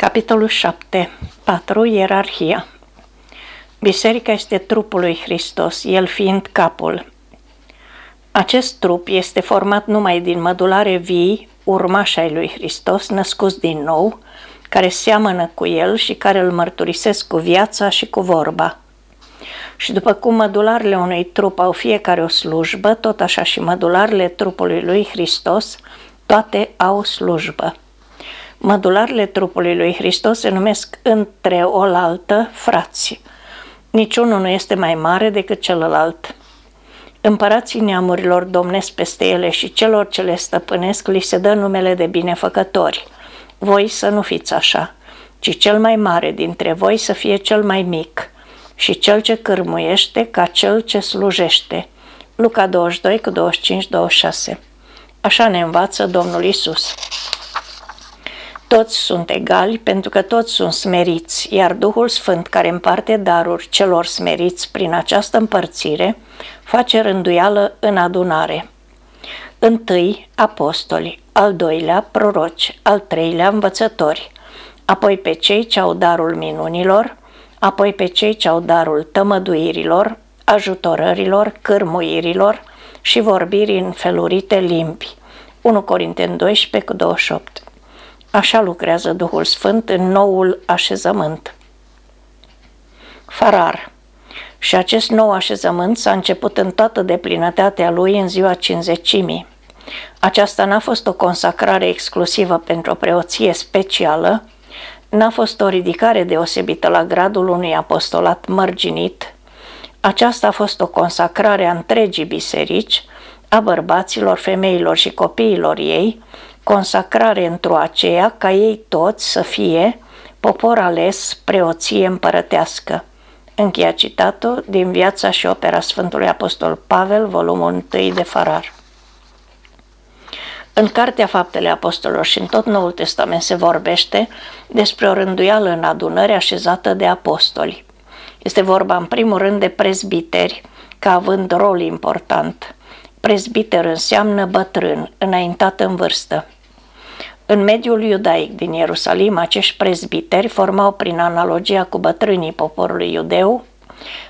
Capitolul 7. 4. Ierarhia Biserica este trupul lui Hristos, el fiind capul. Acest trup este format numai din mădulare vii, urmași ai lui Hristos, născuți din nou, care seamănă cu el și care îl mărturisesc cu viața și cu vorba. Și după cum mădularele unui trup au fiecare o slujbă, tot așa și mădularele trupului lui Hristos, toate au slujbă. Mădularele trupului lui Hristos se numesc între oaltă frați. Niciunul nu este mai mare decât celălalt. Împărații neamurilor domnesc peste ele și celor ce le stăpânesc li se dă numele de binefăcători. Voi să nu fiți așa, ci cel mai mare dintre voi să fie cel mai mic și cel ce cârmuiește ca cel ce slujește. Luca 22 cu 25-26 Așa ne învață Domnul Isus. Toți sunt egali pentru că toți sunt smeriți, iar Duhul Sfânt care împarte daruri celor smeriți prin această împărțire face rânduială în adunare. Întâi, apostoli, al doilea, proroci, al treilea, învățători, apoi pe cei ce au darul minunilor, apoi pe cei ce au darul tămăduirilor, ajutorărilor, cârmuirilor și vorbirii în felurite limbi. 1 Corinteni 12 cu 28 Așa lucrează Duhul Sfânt în noul așezământ. Farar. Și acest nou așezământ s-a început în toată deplinătatea lui în ziua cinzecimii. Aceasta n-a fost o consacrare exclusivă pentru o preoție specială, n-a fost o ridicare deosebită la gradul unui apostolat mărginit, aceasta a fost o consacrare a întregii biserici, a bărbaților, femeilor și copiilor ei, consacrare într-o aceea ca ei toți să fie popor ales, preoție împărătească. Încheia citatul din Viața și opera Sfântului Apostol Pavel, volumul 1 de Farar. În Cartea Faptele Apostolilor și în tot Noul Testament se vorbește despre o rânduială în adunări așezată de apostoli. Este vorba în primul rând de prezbiteri, ca având rol important. Prezbiter înseamnă bătrân, înaintat în vârstă. În mediul iudaic din Ierusalim, acești prezbiteri formau prin analogia cu bătrânii poporului iudeu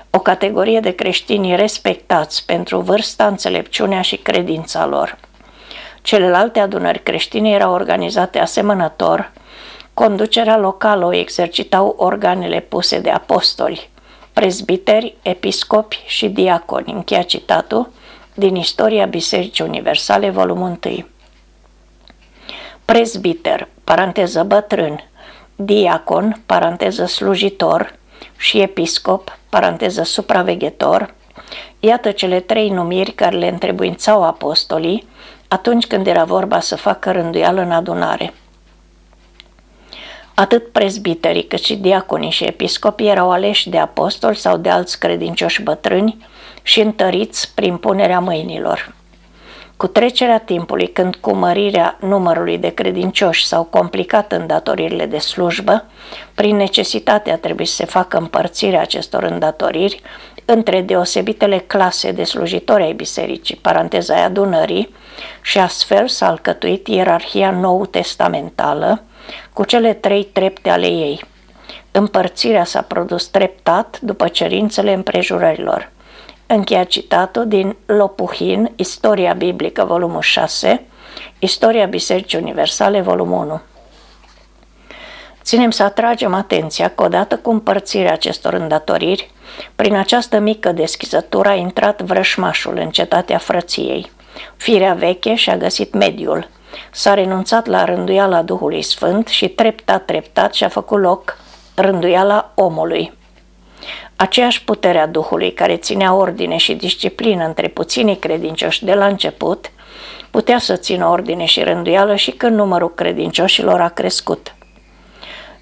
o categorie de creștini respectați pentru vârsta, înțelepciunea și credința lor. Celelalte adunări creștine erau organizate asemănător, conducerea locală o exercitau organele puse de apostoli, prezbiteri, episcopi și diaconi, încheia citatul din Istoria Bisericii Universale, volumul 1 prezbiter, paranteză bătrân, diacon, paranteză slujitor și episcop, paranteză supraveghetor, iată cele trei numiri care le întrebuințau apostolii atunci când era vorba să facă rânduială în adunare. Atât prezbiterii cât și diaconii și episcopii erau aleși de apostoli sau de alți credincioși bătrâni și întăriți prin punerea mâinilor. Cu trecerea timpului, când cu mărirea numărului de credincioși s-au complicat îndatoririle de slujbă, prin necesitatea trebuie să se facă împărțirea acestor îndatoriri între deosebitele clase de slujitori ai bisericii, paranteza ai adunării, și astfel s-a alcătuit ierarhia nou-testamentală cu cele trei trepte ale ei. Împărțirea s-a produs treptat după cerințele împrejurărilor – Încheia citatul din Lopuhin, Istoria Biblică, volumul 6, Istoria Bisericii Universale, volumul 1. Ținem să atragem atenția că odată cu împărțirea acestor îndatoriri, prin această mică deschizătură a intrat vrășmașul în cetatea frăției. Firea veche și-a găsit mediul. S-a renunțat la rânduiala Duhului Sfânt și treptat, treptat și-a făcut loc rânduiala omului. Aceeași putere a Duhului care ținea ordine și disciplină între puținii credincioși de la început, putea să țină ordine și rânduială și când numărul credincioșilor a crescut.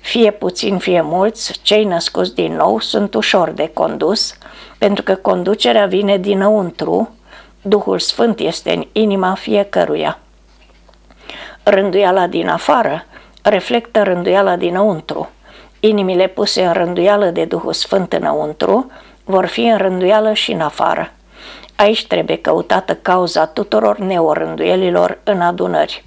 Fie puțin, fie mulți, cei născuți din nou sunt ușor de condus, pentru că conducerea vine dinăuntru, Duhul Sfânt este în inima fiecăruia. Rânduiala din afară reflectă rânduiala dinăuntru. Inimile puse în rânduială de Duhul Sfânt înăuntru vor fi în rânduială și în afară. Aici trebuie căutată cauza tuturor neorânduielilor în adunări.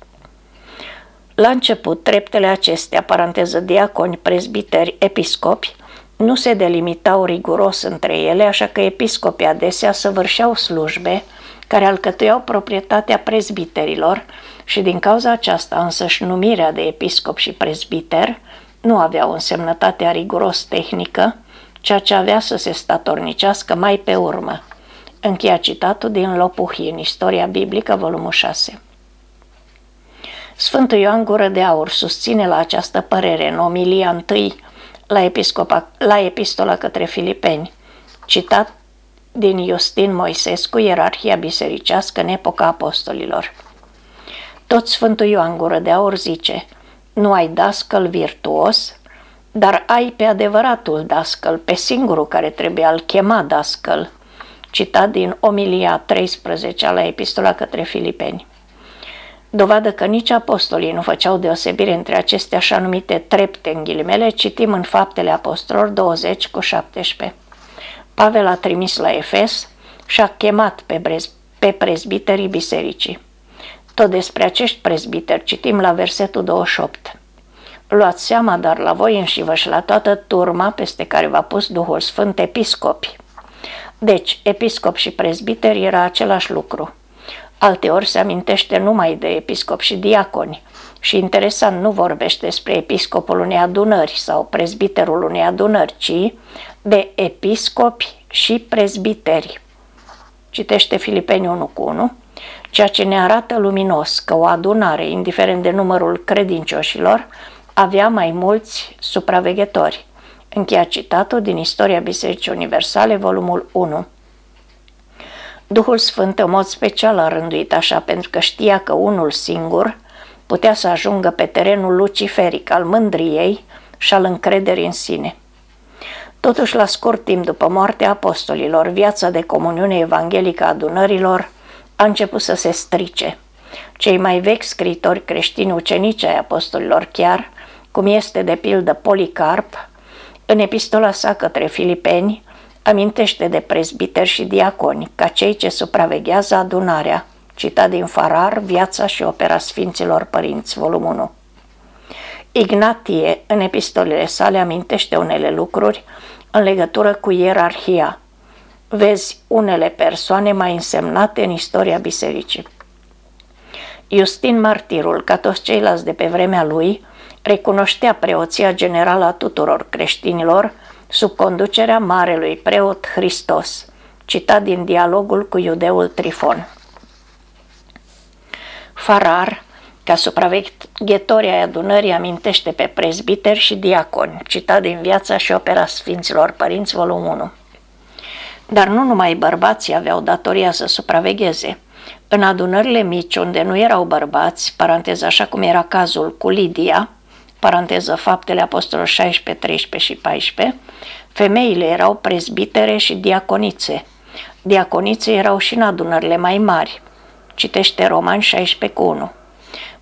La început, treptele acestea, paranteză diaconi, prezbiteri, episcopi, nu se delimitau riguros între ele, așa că episcopii adesea săvârșeau slujbe care alcătuiau proprietatea prezbiterilor și din cauza aceasta însăși numirea de episcop și prezbiter nu avea o însemnătate riguros tehnică, ceea ce avea să se statornicească mai pe urmă. Încheia citatul din Lopuhi în Istoria Biblică, volumul 6. Sfântul Ioan Gură de Aur susține la această părere în omilia întâi la, episcopa, la epistola către filipeni, citat din Justin Moisescu, ierarhia bisericească în epoca apostolilor. Tot Sfântul Ioan Gură de Aur zice, nu ai dascăl virtuos, dar ai pe adevăratul dascăl, pe singurul care trebuie al chema dascăl, citat din Omilia 13 la epistola către filipeni. Dovadă că nici apostolii nu făceau deosebire între aceste așa numite trepte în ghilimele, citim în Faptele Apostolilor 20 cu 17. Pavel a trimis la Efes și a chemat pe, brez, pe prezbiterii bisericii. Tot despre acești prezbiteri citim la versetul 28. Luați seama, dar la voi înșivă și la toată turma peste care v-a pus Duhul Sfânt episcopi. Deci, episcop și prezbiter era același lucru. Alteori se amintește numai de episcop și diaconi și interesant nu vorbește despre episcopul unei adunări sau prezbiterul unei adunări, ci de episcopi și prezbiteri. Citește Filipeni 1 cu 1, ceea ce ne arată luminos că o adunare, indiferent de numărul credincioșilor, avea mai mulți supraveghetori. Încheia citatul din Istoria Bisericii Universale, volumul 1. Duhul Sfânt în mod special a rânduit așa pentru că știa că unul singur putea să ajungă pe terenul luciferic al mândriei și al încrederii în sine. Totuși, la scurt timp după moartea apostolilor, viața de comuniune evanghelică a adunărilor a început să se strice. Cei mai vechi scritori creștini ucenici ai apostolilor chiar, cum este de pildă Policarp, în epistola sa către filipeni, amintește de prezbiteri și diaconi, ca cei ce supraveghează adunarea, citat din Farar, Viața și opera Sfinților Părinți, volumul 1. Ignatie, în epistolele sale, amintește unele lucruri în legătură cu ierarhia. Vezi unele persoane mai însemnate în istoria bisericii. Justin Martirul, ca toți ceilalți de pe vremea lui, recunoștea preoția generală a tuturor creștinilor sub conducerea marelui preot Hristos, citat din dialogul cu iudeul Trifon. Farar, ca supraveghetori ai adunării, amintește pe prezbiteri și diaconi, citat din Viața și opera Sfinților Părinți, volumul 1. Dar nu numai bărbații aveau datoria să supravegheze. În adunările mici, unde nu erau bărbați, paranteză așa cum era cazul cu Lidia, paranteză Faptele Apostolilor 16, 13 și 14, femeile erau prezbitere și diaconițe. Diaconițe erau și în adunările mai mari. Citește Roman 16 cu 1.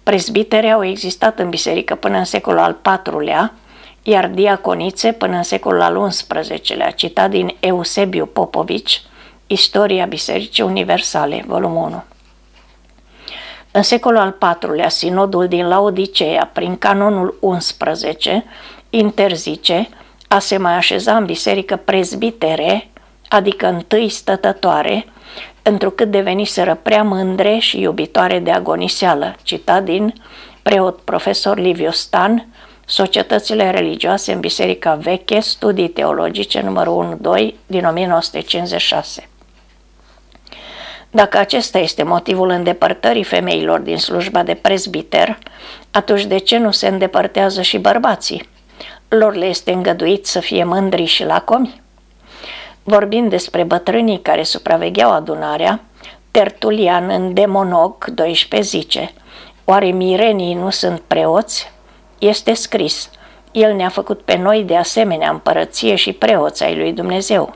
Prezbitere au existat în biserică până în secolul al IV-lea, iar diaconițe până în secolul al XI-lea, citat din Eusebiu Popovici, Istoria Bisericii Universale, volumul 1. În secolul al IV-lea, sinodul din Laodicea, prin canonul 11, interzice a se mai așeza în biserică prezbitere, adică întâi stătătoare, întrucât deveniseră prea mândre și iubitoare de agoniseală, citat din preot profesor Liviu Stan, Societățile religioase în Biserica Veche, studii teologice numărul 1-2 din 1956. Dacă acesta este motivul îndepărtării femeilor din slujba de prezbiter, atunci de ce nu se îndepărtează și bărbații? Lor le este îngăduit să fie mândri și lacomi? Vorbind despre bătrânii care supravegheau adunarea, Tertulian în Demonog 12 zice Oare mirenii nu sunt preoți? Este scris, El ne-a făcut pe noi de asemenea împărăție și preoți ai lui Dumnezeu.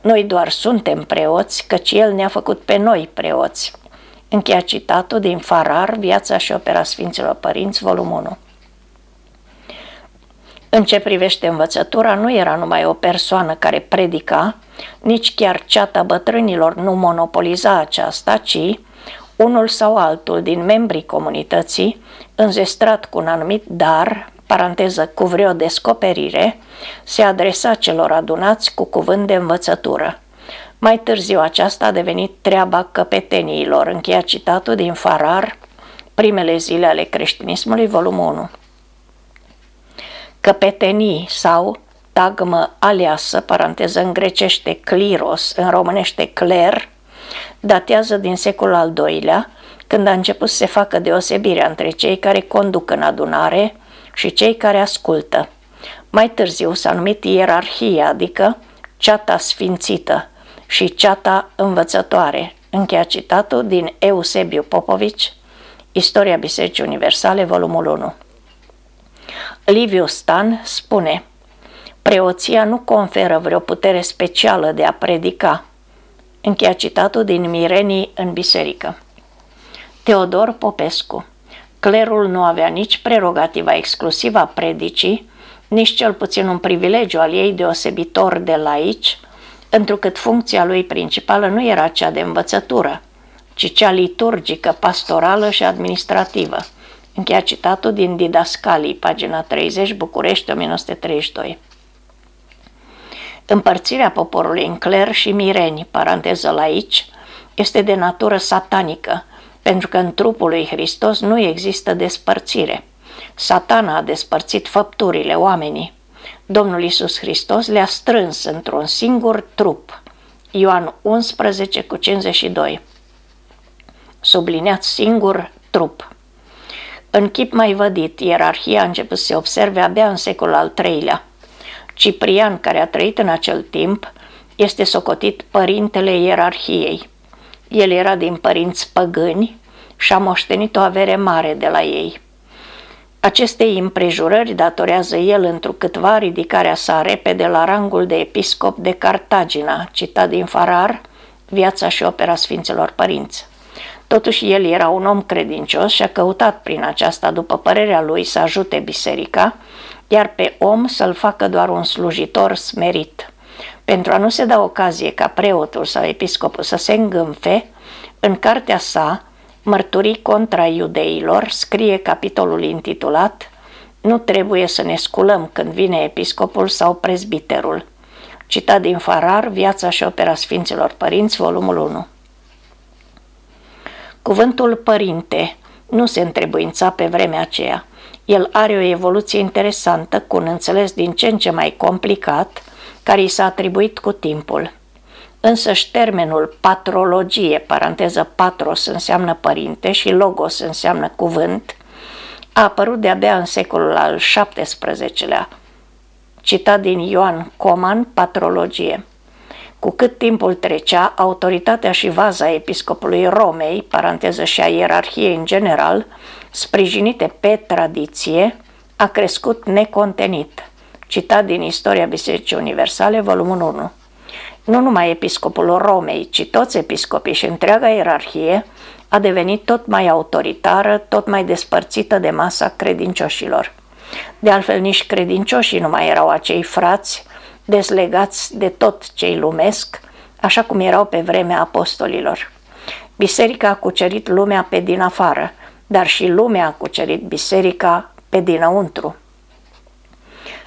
Noi doar suntem preoți, căci El ne-a făcut pe noi preoți. Încheia citatul din Farar, Viața și opera Sfinților Părinți, volumul 1. În ce privește învățătura, nu era numai o persoană care predica, nici chiar ceata bătrânilor nu monopoliza aceasta, ci unul sau altul din membrii comunității, înzestrat cu un anumit dar, paranteză cu vreo descoperire, se adresa celor adunați cu cuvânt de învățătură. Mai târziu aceasta a devenit treaba căpeteniilor, încheia citatul din Farar, primele zile ale creștinismului, volumul 1. Căpetenii sau tagmă aleasă, paranteză în grecește cliros, în românește cler, datează din secolul al doilea, când a început să se facă deosebirea între cei care conduc în adunare și cei care ascultă. Mai târziu s-a numit ierarhia, adică ceata sfințită și ceata învățătoare. Încheia citatul din Eusebiu Popovici, Istoria Bisericii Universale, volumul 1. Liviu Stan spune Preoția nu conferă vreo putere specială de a predica. Încheia citatul din Mirenii în biserică. Teodor Popescu Clerul nu avea nici prerogativa exclusivă a predicii, nici cel puțin un privilegiu al ei deosebitor de laici, întrucât funcția lui principală nu era cea de învățătură, ci cea liturgică, pastorală și administrativă. Încheia citatul din Didascalii, pagina 30, București, 1932. Împărțirea poporului în cler și mireni, paranteză laici, este de natură satanică, pentru că în trupul lui Hristos nu există despărțire. Satana a despărțit făpturile oamenii. Domnul Isus Hristos le-a strâns într-un singur trup. Ioan 11 cu 52. Subliniat singur trup. În chip mai vădit, ierarhia a început să se observe abia în secolul al III-lea. Ciprian, care a trăit în acel timp, este socotit părintele ierarhiei. El era din părinți păgâni și a moștenit o avere mare de la ei. Acestei împrejurări datorează el întrucâtva ridicarea sa repede la rangul de episcop de Cartagina, citat din Farar, viața și opera Sfinților Părinți. Totuși el era un om credincios și a căutat prin aceasta, după părerea lui, să ajute biserica, iar pe om să-l facă doar un slujitor smerit. Pentru a nu se da ocazie ca preotul sau episcopul să se îngânfe, în cartea sa, Mărturii contra iudeilor, scrie capitolul intitulat Nu trebuie să ne sculăm când vine episcopul sau prezbiterul. Citat din Farar, Viața și opera Sfinților Părinți, volumul 1. Cuvântul părinte nu se întrebuința pe vremea aceea. El are o evoluție interesantă, cu un înțeles din ce în ce mai complicat, care i s-a atribuit cu timpul. Însăși termenul patrologie, paranteză patros înseamnă părinte și logos înseamnă cuvânt, a apărut de-abia în secolul al XVII-lea, citat din Ioan Coman, Patrologie. Cu cât timpul trecea, autoritatea și vaza episcopului Romei, paranteză și a ierarhiei în general, sprijinite pe tradiție, a crescut necontenit. Citat din Istoria Bisericii Universale, volumul 1. Nu numai episcopul Romei, ci toți episcopii și întreaga ierarhie a devenit tot mai autoritară, tot mai despărțită de masa credincioșilor. De altfel, nici credincioșii nu mai erau acei frați deslegați de tot cei lumesc, așa cum erau pe vremea apostolilor. Biserica a cucerit lumea pe din afară, dar și lumea a cucerit biserica pe dinăuntru.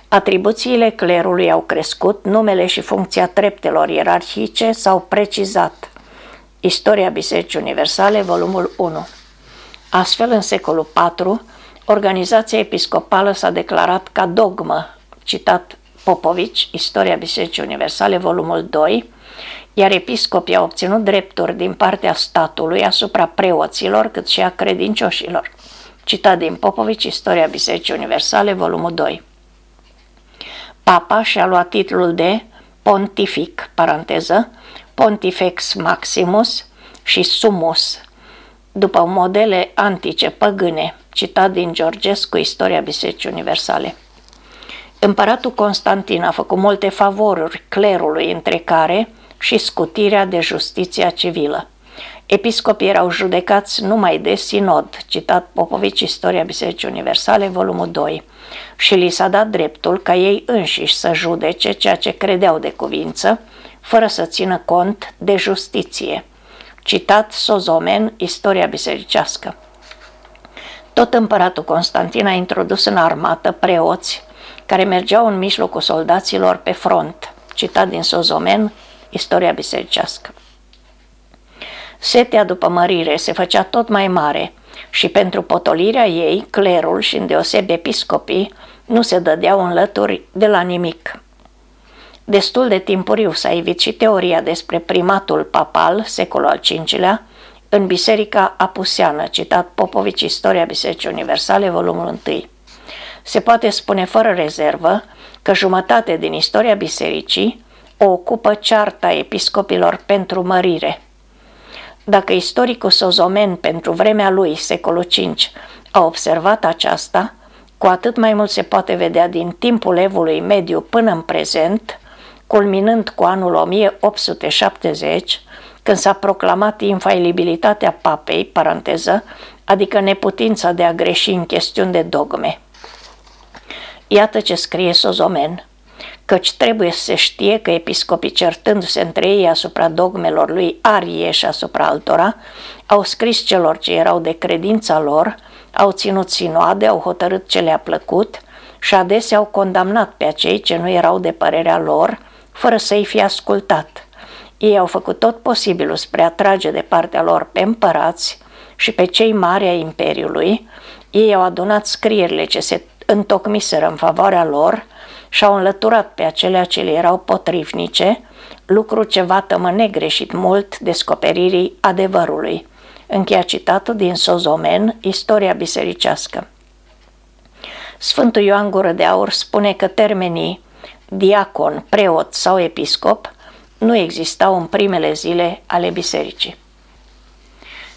Atribuțiile clerului au crescut, numele și funcția treptelor ierarhice s-au precizat. Istoria Bisericii Universale, volumul 1. Astfel, în secolul IV, organizația episcopală s-a declarat ca dogmă, citat Popovici, Istoria Bisericii Universale, volumul 2, iar episcopii au obținut drepturi din partea statului asupra preoților cât și a credincioșilor. Citat din Popovici, Istoria Bisericii Universale, volumul 2. Papa și-a luat titlul de pontific, paranteză, pontifex maximus și sumus, după modele antice păgâne, citat din Georgescu, Istoria Bisericii Universale. Împăratul Constantin a făcut multe favoruri clerului, între care și scutirea de justiția civilă. Episcopii erau judecați numai de sinod, citat Popovici Istoria Bisericii Universale, volumul 2, și li s-a dat dreptul ca ei înșiși să judece ceea ce credeau de cuvință, fără să țină cont de justiție. Citat Sozomen, Istoria bisericească. Tot împăratul Constantin a introdus în armată preoți care mergeau în mijlocul soldaților pe front. Citat din Sozomen, Istoria bisericească. Setea după mărire se făcea tot mai mare și pentru potolirea ei, clerul și îndeosebi episcopii nu se dădeau înlături de la nimic. Destul de timpuriu s-a evit și teoria despre primatul papal, secolul al V-lea, în Biserica Apuseană, citat Popovici Istoria Bisericii Universale, volumul 1. Se poate spune fără rezervă că jumătate din istoria bisericii o ocupă cearta episcopilor pentru mărire. Dacă istoricul Sozomen pentru vremea lui, secolul V, a observat aceasta, cu atât mai mult se poate vedea din timpul evului mediu până în prezent, culminând cu anul 1870, când s-a proclamat infailibilitatea papei, paranteză, adică neputința de a greși în chestiuni de dogme. Iată ce scrie Sozomen, căci trebuie să se știe că episcopii certându-se între ei asupra dogmelor lui Arie și asupra altora, au scris celor ce erau de credința lor, au ținut sinoade, au hotărât ce le-a plăcut și adesea au condamnat pe acei ce nu erau de părerea lor, fără să-i fi ascultat. Ei au făcut tot posibilul spre a trage de partea lor pe împărați și pe cei mari ai Imperiului, ei au adunat scrierile ce se întocmiseră în favoarea lor și au înlăturat pe acelea ce le erau potrivnice, lucru ce va tămă negreșit mult descoperirii adevărului. Încheia citatul din Sozomen, Istoria bisericească. Sfântul Ioan Gură de Aur spune că termenii diacon, preot sau episcop nu existau în primele zile ale bisericii.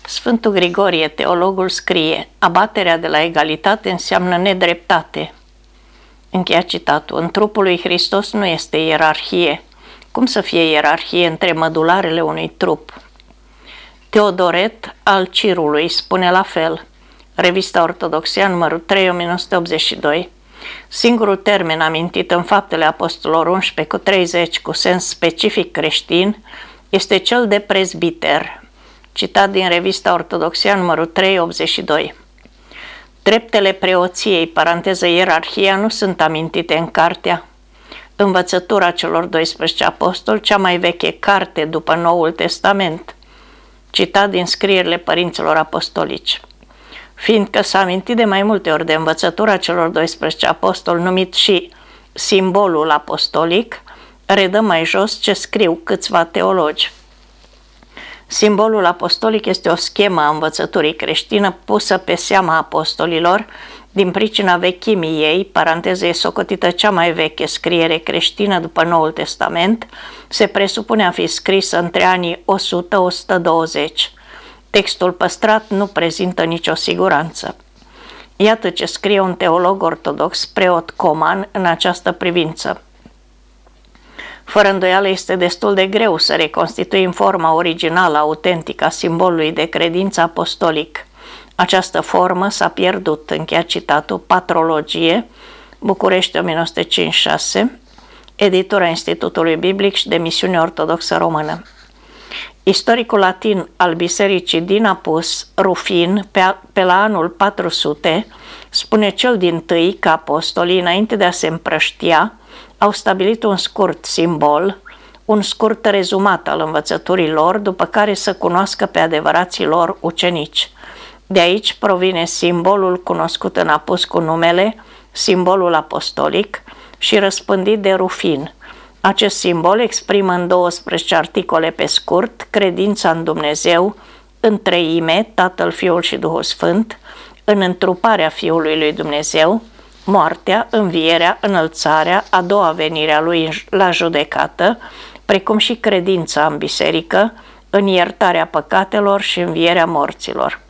Sfântul Grigorie, teologul, scrie Abaterea de la egalitate înseamnă nedreptate. Încheia citatul. În trupul lui Hristos nu este ierarhie. Cum să fie ierarhie între mădularele unui trup? Teodoret al Cirului spune la fel. Revista Ortodoxia, numărul 3, 1982. Singurul termen amintit în faptele apostolilor 11 cu 30 cu sens specific creștin este cel de prezbiter, citat din revista Ortodoxia numărul 382. Treptele preoției, paranteză ierarhia, nu sunt amintite în cartea. Învățătura celor 12 apostoli, cea mai veche carte după Noul Testament, citat din scrierile părinților apostolici fiindcă s-a amintit de mai multe ori de învățătura celor 12 apostoli, numit și simbolul apostolic, redă mai jos ce scriu câțiva teologi. Simbolul apostolic este o schemă a învățăturii creștină pusă pe seama apostolilor din pricina vechimii ei, paranteză e socotită cea mai veche scriere creștină după Noul Testament, se presupune a fi scrisă între anii 100-120. Textul păstrat nu prezintă nicio siguranță. Iată ce scrie un teolog ortodox, preot Coman, în această privință. Fără îndoială este destul de greu să reconstituim forma originală, autentică a simbolului de credință apostolic. Această formă s-a pierdut, încheia citatul, Patrologie, București 1956, editura Institutului Biblic și de Misiune Ortodoxă Română. Istoricul latin al bisericii din Apus, Rufin, pe, pe la anul 400, spune cel din tâi că apostolii, înainte de a se împrăștia, au stabilit un scurt simbol, un scurt rezumat al învățăturii lor, după care să cunoască pe adevărații lor ucenici. De aici provine simbolul cunoscut în apus cu numele, simbolul apostolic și răspândit de Rufin – acest simbol exprimă în 12 articole pe scurt credința în Dumnezeu, în treime, Tatăl, Fiul și Duhul Sfânt, în întruparea Fiului lui Dumnezeu, moartea, învierea, înălțarea, a doua venire a lui la judecată, precum și credința în biserică, în iertarea păcatelor și învierea morților.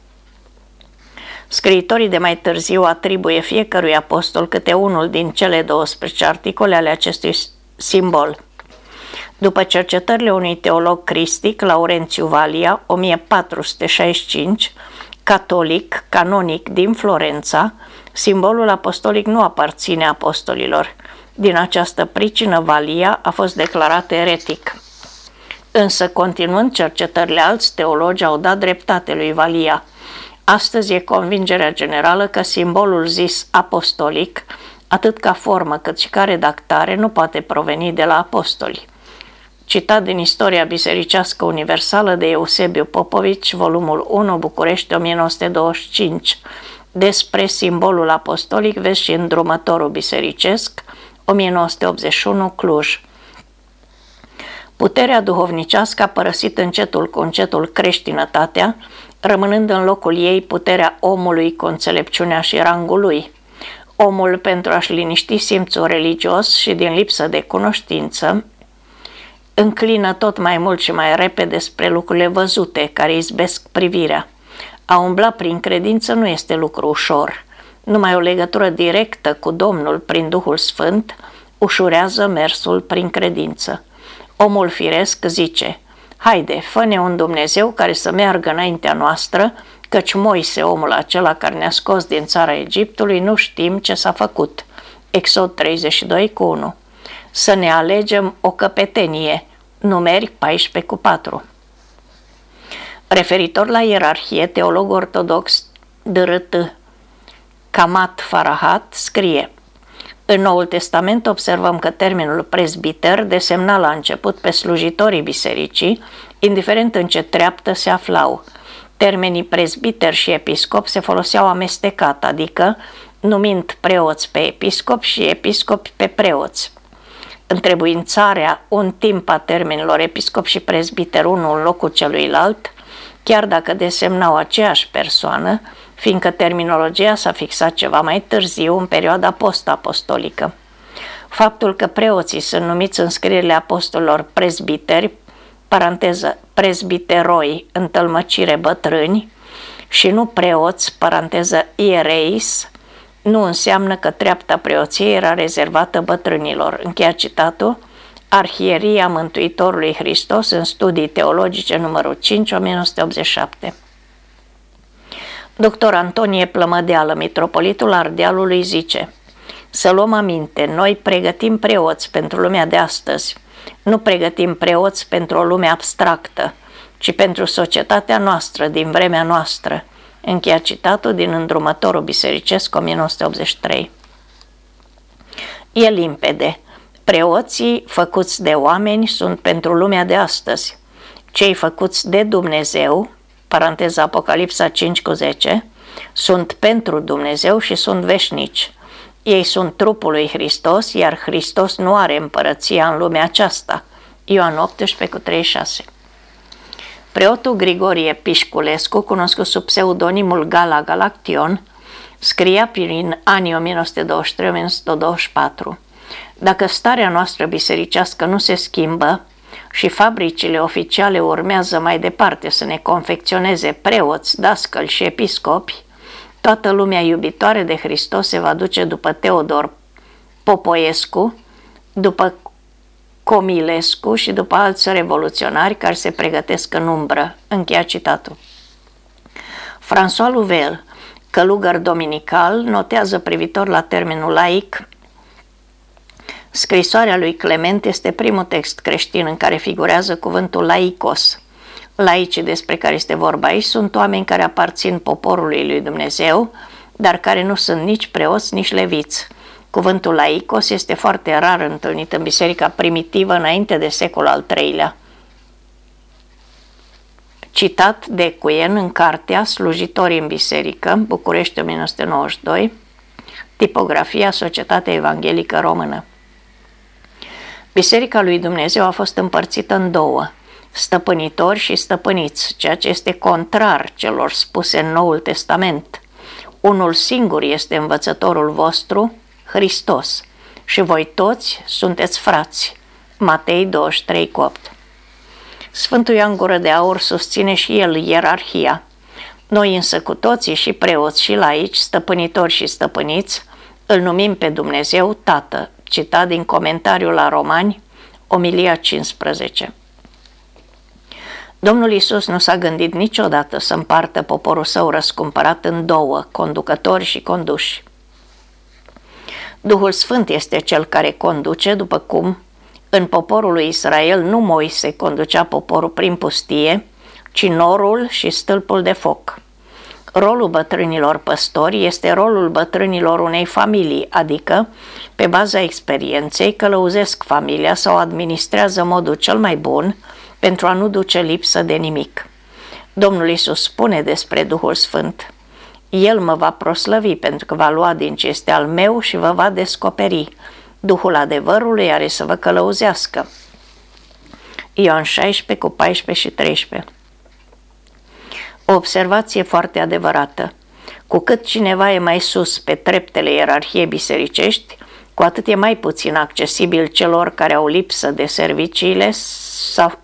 Scriitorii de mai târziu atribuie fiecărui apostol câte unul din cele 12 articole ale acestui simbol. După cercetările unui teolog cristic, Laurențiu Valia, 1465, catolic, canonic din Florența, simbolul apostolic nu aparține apostolilor. Din această pricină, Valia a fost declarat eretic. Însă, continuând cercetările, alți teologi au dat dreptate lui Valia. Astăzi e convingerea generală că simbolul zis apostolic, atât ca formă cât și ca redactare, nu poate proveni de la apostoli. Citat din Istoria Bisericească Universală de Eusebiu Popovici, volumul 1, București, 1925, despre simbolul apostolic, vezi și în Drumătorul Bisericesc, 1981, Cluj. Puterea duhovnicească a părăsit încetul cu încetul creștinătatea, rămânând în locul ei puterea omului cu înțelepciunea și rangul lui. Omul, pentru a-și liniști simțul religios și din lipsă de cunoștință, înclină tot mai mult și mai repede spre lucrurile văzute, care izbesc privirea. A umbla prin credință nu este lucru ușor. Numai o legătură directă cu Domnul prin Duhul Sfânt ușurează mersul prin credință. Omul firesc zice, haide, fă-ne un Dumnezeu care să meargă înaintea noastră, căci Moise, omul acela care ne-a scos din țara Egiptului, nu știm ce s-a făcut. Exod 32 cu 1 Să ne alegem o căpetenie, numeri 14 cu 4 Referitor la ierarhie, teologul ortodox D.R.T. Kamat Farahat scrie În Noul Testament observăm că termenul prezbiter desemna la început pe slujitorii bisericii, indiferent în ce treaptă se aflau. Termenii prezbiter și episcop se foloseau amestecat, adică numind preoți pe episcop și episcopi pe preoți. Întrebuințarea un timp a termenilor episcop și prezbiter unul în locul celuilalt chiar dacă desemnau aceeași persoană, fiindcă terminologia s-a fixat ceva mai târziu, în perioada post-apostolică. Faptul că preoții sunt numiți în scrierile apostolilor prezbiteri, paranteză, prezbiteroi, întâlmăcire bătrâni, și nu preoți, paranteză, iereis, nu înseamnă că treapta preoției era rezervată bătrânilor. Încheia citatul, Arhieria Mântuitorului Hristos în studii teologice numărul 5, 1987. Dr. Antonie Plămădeală, mitropolitul Ardealului, zice Să luăm aminte, noi pregătim preoți pentru lumea de astăzi, nu pregătim preoți pentru o lume abstractă, ci pentru societatea noastră, din vremea noastră. Încheia citatul din Îndrumătorul Bisericesc 1983. E limpede. Preoții făcuți de oameni sunt pentru lumea de astăzi. Cei făcuți de Dumnezeu, paranteza Apocalipsa 5 cu 10, sunt pentru Dumnezeu și sunt veșnici. Ei sunt trupul lui Hristos, iar Hristos nu are împărăția în lumea aceasta. Ioan 18 cu 36 Preotul Grigorie Pișculescu, cunoscut sub pseudonimul Gala Galaction, scria prin anii 1923-1924 dacă starea noastră bisericească nu se schimbă și fabricile oficiale urmează mai departe să ne confecționeze preoți, dascăli și episcopi, toată lumea iubitoare de Hristos se va duce după Teodor Popoescu, după Comilescu și după alți revoluționari care se pregătesc în umbră. Încheia citatul. François Louvel, călugăr dominical, notează privitor la termenul laic Scrisoarea lui Clement este primul text creștin în care figurează cuvântul laicos. Laicii despre care este vorba aici sunt oameni care aparțin poporului lui Dumnezeu, dar care nu sunt nici preoți, nici leviți. Cuvântul laicos este foarte rar întâlnit în biserica primitivă înainte de secolul al III-lea. Citat de Cuen în cartea Slujitorii în biserică, București 1992, tipografia Societatea Evanghelică Română. Biserica lui Dumnezeu a fost împărțită în două, stăpânitori și stăpâniți, ceea ce este contrar celor spuse în Noul Testament. Unul singur este învățătorul vostru, Hristos, și voi toți sunteți frați. Matei 23 8 Sfântul Ioan Gură de Aur susține și el ierarhia. Noi însă cu toții și preoți și laici, stăpânitori și stăpâniți, îl numim pe Dumnezeu Tată, citat din comentariul la Romani, Omilia 15. Domnul Isus nu s-a gândit niciodată să împartă poporul său răscumpărat în două, conducători și conduși. Duhul Sfânt este cel care conduce, după cum În poporul lui Israel nu Moise conducea poporul prin pustie, ci norul și stâlpul de foc. Rolul bătrânilor păstori este rolul bătrânilor unei familii, adică, pe baza experienței, călăuzesc familia sau administrează modul cel mai bun pentru a nu duce lipsă de nimic. Domnul Isus spune despre Duhul Sfânt. El mă va proslăvi pentru că va lua din ce este al meu și vă va descoperi. Duhul adevărului are să vă călăuzească. Ioan 16 cu 14 și 13 O observație foarte adevărată. Cu cât cineva e mai sus pe treptele ierarhiei bisericești, cu atât e mai puțin accesibil celor care au lipsă de serviciile,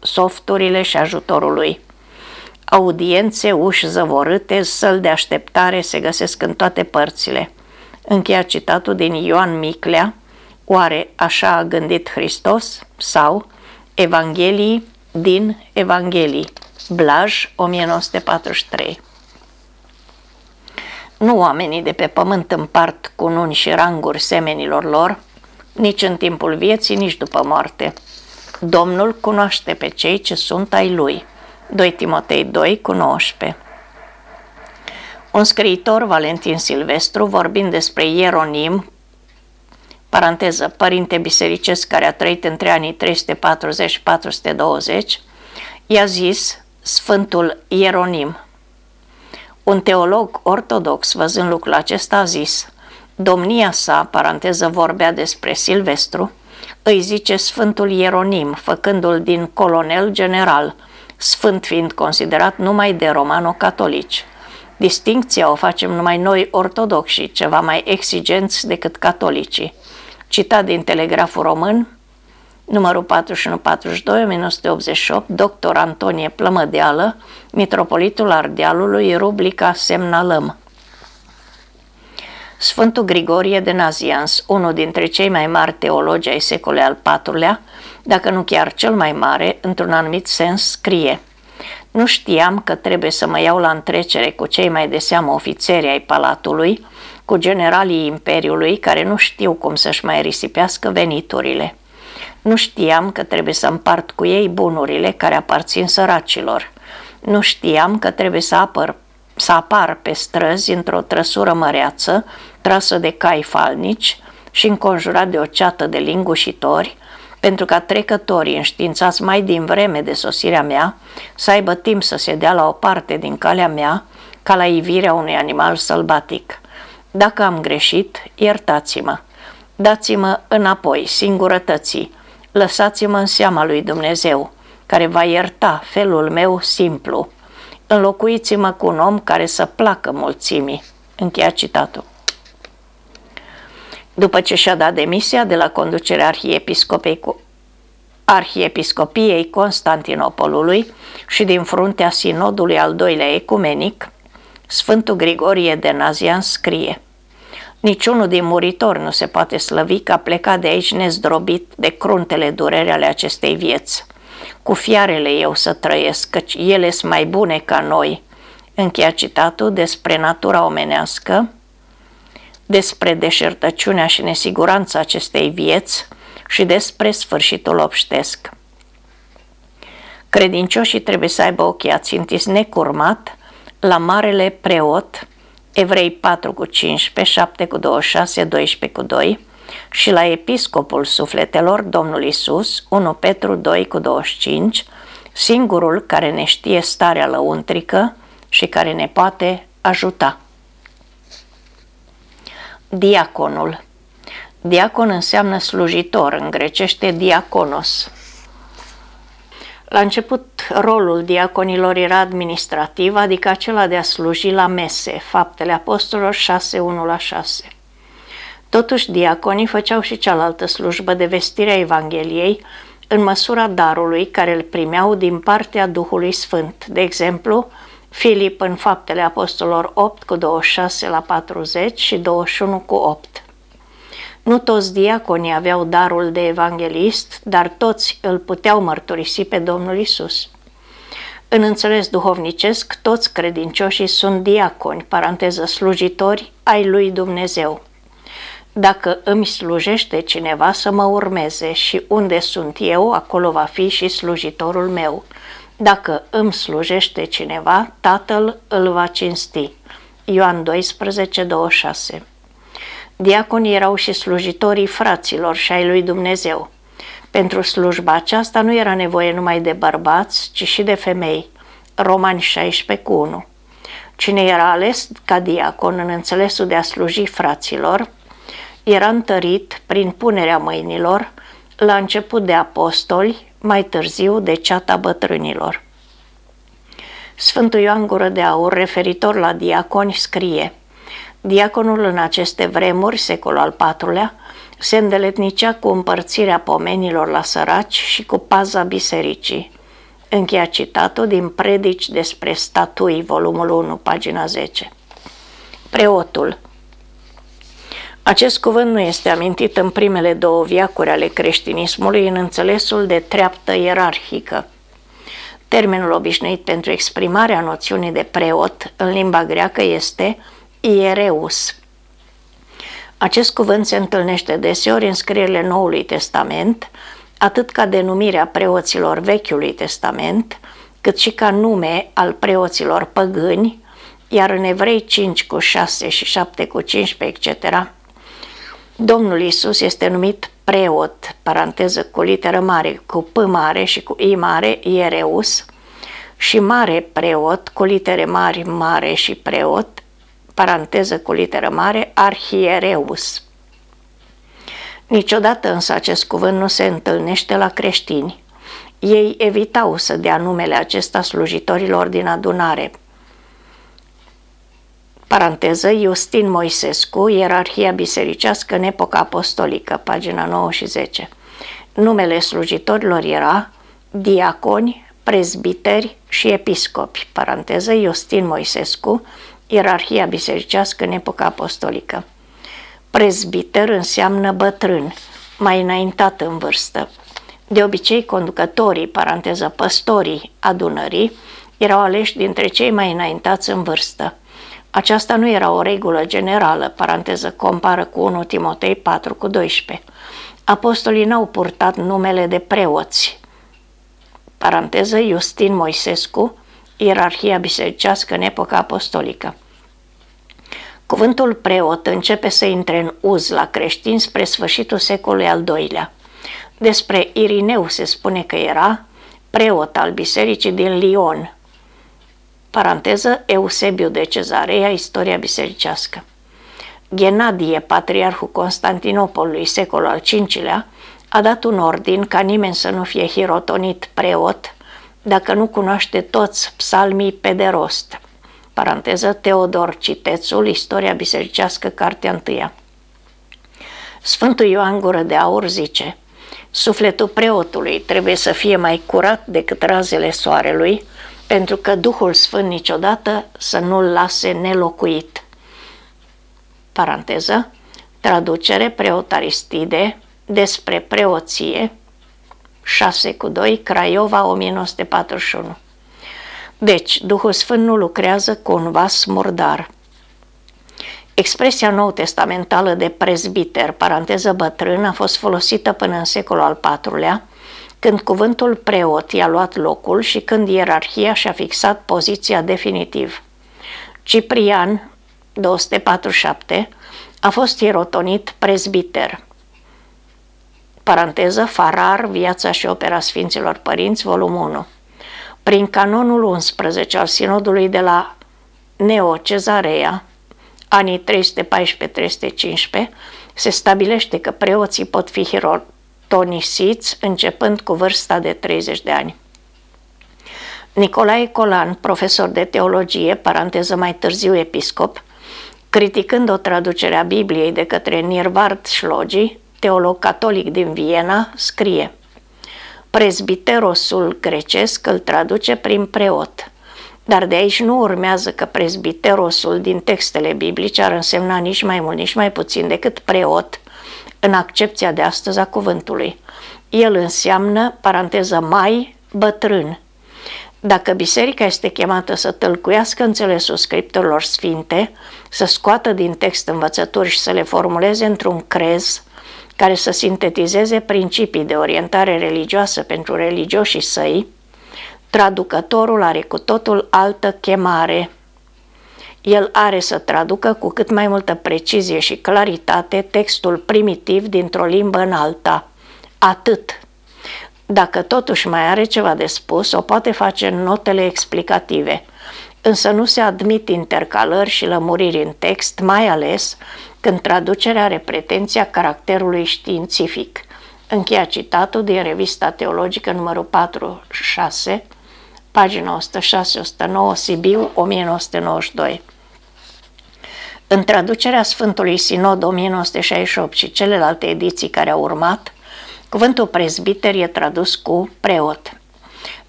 softurile și ajutorul lui. Audiențe, uși zăvorâte, săl de așteptare se găsesc în toate părțile. Încheia citatul din Ioan Miclea, oare așa a gândit Hristos? Sau Evanghelii din Evanghelii, Blaj, 1943 Nu oamenii de pe pământ împart cu nuni și ranguri semenilor lor, nici în timpul vieții, nici după moarte. Domnul cunoaște pe cei ce sunt ai lui. 2 Timotei 2 cu 19 Un scriitor, Valentin Silvestru, vorbind despre Ieronim, paranteză, părinte bisericesc care a trăit între anii 340-420, i-a zis Sfântul Ieronim. Un teolog ortodox, văzând lucrul acesta, a zis Domnia sa, paranteză, vorbea despre Silvestru, îi zice Sfântul Ieronim, făcându-l din colonel general – sfânt fiind considerat numai de romano-catolici. Distincția o facem numai noi ortodoxi, ceva mai exigenți decât catolicii. Citat din Telegraful Român, numărul 41-42, 1988, doctor Antonie Plămădeală, mitropolitul Ardealului, rubrica Semnalăm. Sfântul Grigorie de Nazians, unul dintre cei mai mari teologi ai secolului al IV-lea, dacă nu chiar cel mai mare, într-un anumit sens, scrie Nu știam că trebuie să mă iau la întrecere cu cei mai de seamă ofițeri ai palatului, cu generalii imperiului care nu știu cum să-și mai risipească veniturile. Nu știam că trebuie să împart cu ei bunurile care aparțin săracilor. Nu știam că trebuie să apăr să apar pe străzi într-o trăsură măreață, trasă de cai falnici și înconjurat de o ceată de lingușitori, pentru ca trecătorii înștiințați mai din vreme de sosirea mea să aibă timp să se dea la o parte din calea mea ca la ivirea unui animal sălbatic. Dacă am greșit, iertați-mă. Dați-mă înapoi singurătății. Lăsați-mă în seama lui Dumnezeu, care va ierta felul meu simplu. Înlocuiți-mă cu un om care să placă mulțimii. Încheia citatul. După ce și-a dat demisia de la conducerea arhiepiscopei Arhiepiscopiei Constantinopolului și din fruntea sinodului al doilea ecumenic, Sfântul Grigorie de Nazian scrie Niciunul din muritori nu se poate slăvi că a plecat de aici nezdrobit de cruntele durere ale acestei vieți. Cu fiarele eu să trăiesc, căci ele sunt mai bune ca noi. Încheia citatul despre natura omenească, despre deșertăciunea și nesiguranța acestei vieți și despre sfârșitul obștesc. Credincioșii trebuie să aibă ochii ațintiți necurmat la marele preot, Evrei 4 cu 15, 7 cu 26, 12 cu 2 și la episcopul sufletelor, Domnul Isus, 1 Petru 2 cu 25, singurul care ne știe starea lăuntrică și care ne poate ajuta. Diaconul Diacon înseamnă slujitor, în grecește diaconos. La început, rolul diaconilor era administrativ, adică acela de a sluji la mese, faptele apostolilor 6, 1 la 6. Totuși, diaconii făceau și cealaltă slujbă de vestire a Evangheliei, în măsura darului care îl primeau din partea Duhului Sfânt. De exemplu, Filip în Faptele Apostolilor 8 cu 26 la 40 și 21 cu 8. Nu toți diaconii aveau darul de evanghelist, dar toți îl puteau mărturisi pe Domnul Isus. În înțeles duhovnicesc, toți credincioșii sunt diaconi, paranteză slujitori, ai lui Dumnezeu. Dacă îmi slujește cineva să mă urmeze și unde sunt eu, acolo va fi și slujitorul meu. Dacă îmi slujește cineva, tatăl îl va cinsti. Ioan 12, 26 Diaconii erau și slujitorii fraților și ai lui Dumnezeu. Pentru slujba aceasta nu era nevoie numai de bărbați, ci și de femei. Romani 16 cu 1. Cine era ales ca diacon în înțelesul de a sluji fraților, era întărit prin punerea mâinilor, la început de apostoli, mai târziu de ceata bătrânilor. Sfântul Ioan Gură de Aur, referitor la diaconi, scrie Diaconul în aceste vremuri, secolul al IV-lea, se îndeletnicea cu împărțirea pomenilor la săraci și cu paza bisericii. Încheia citatul din Predici despre statui, volumul 1, pagina 10. Preotul acest cuvânt nu este amintit în primele două viacuri ale creștinismului în înțelesul de treaptă ierarhică. Termenul obișnuit pentru exprimarea noțiunii de preot în limba greacă este iereus. Acest cuvânt se întâlnește deseori în scrierile Noului Testament, atât ca denumirea preoților Vechiului Testament, cât și ca nume al preoților păgâni, iar în Evrei 5 cu 6 și 7 cu 15, etc., Domnul Isus este numit preot, paranteză cu literă mare, cu P mare și cu I mare, Iereus, și mare preot, cu litere mari, mare și preot, paranteză cu literă mare, Arhiereus. Niciodată însă acest cuvânt nu se întâlnește la creștini. Ei evitau să dea numele acesta slujitorilor din adunare. Paranteză, Justin Moisescu, Ierarhia bisericească în epoca apostolică, pagina 9 și 10. Numele slujitorilor era diaconi, prezbiteri și episcopi, paranteză, Justin Moisescu, Ierarhia bisericească în epoca apostolică. Prezbiter înseamnă bătrân, mai înaintat în vârstă. De obicei, conducătorii, paranteză păstorii adunării, erau aleși dintre cei mai înaintați în vârstă. Aceasta nu era o regulă generală, paranteză compară cu 1 Timotei 4 cu 12. Apostolii n-au purtat numele de preoți. Paranteză Justin Moisescu, ierarhia bisericească în epoca apostolică. Cuvântul preot începe să intre în uz la creștini spre sfârșitul secolului al doilea. Despre Irineu se spune că era preot al bisericii din Lyon, paranteză Eusebiu de Cezarea, istoria bisericească. Genadie, patriarhul Constantinopolului, secolul al V-lea, a dat un ordin ca nimeni să nu fie hirotonit preot dacă nu cunoaște toți psalmii pe de rost. Paranteză Teodor Citețul, Istoria bisericească, cartea întâia. Sfântul Ioan Gură de Aur zice, Sufletul preotului trebuie să fie mai curat decât razele soarelui, pentru că Duhul Sfânt niciodată să nu-l lase nelocuit. Paranteză, traducere preot Aristide despre preoție, 6 cu 2, Craiova, 1941. Deci, Duhul Sfânt nu lucrează cu un vas murdar. Expresia nou testamentală de prezbiter, paranteză bătrân, a fost folosită până în secolul al IV-lea, când cuvântul preot i-a luat locul și când ierarhia și-a fixat poziția definitiv. Ciprian, 247, a fost hierotonit prezbiter. Paranteză, Farar, Viața și opera Sfinților Părinți, volumul 1. Prin canonul 11 al sinodului de la Neo-Cezarea, anii 314-315, se stabilește că preoții pot fi tonisiți începând cu vârsta de 30 de ani. Nicolae Colan, profesor de teologie, paranteză mai târziu episcop, criticând o traducere a Bibliei de către Nirvard Shlogi, teolog catolic din Viena, scrie Prezbiterosul grecesc îl traduce prin preot, dar de aici nu urmează că prezbiterosul din textele biblice ar însemna nici mai mult, nici mai puțin decât preot, în accepția de astăzi a cuvântului. El înseamnă, paranteză, mai bătrân. Dacă biserica este chemată să tălcuiască înțelesul scripturilor sfinte, să scoată din text învățături și să le formuleze într-un crez care să sintetizeze principii de orientare religioasă pentru religioșii săi, traducătorul are cu totul altă chemare. El are să traducă cu cât mai multă precizie și claritate textul primitiv dintr-o limbă în alta. Atât. Dacă totuși mai are ceva de spus, o poate face în notele explicative, însă nu se admit intercalări și lămuriri în text, mai ales când traducerea are pretenția caracterului științific. Încheia citatul din revista teologică numărul 4-6, pagina 106-109, Sibiu, 1992. În traducerea Sfântului Sinod 1968 și celelalte ediții care au urmat, cuvântul prezbiter e tradus cu preot.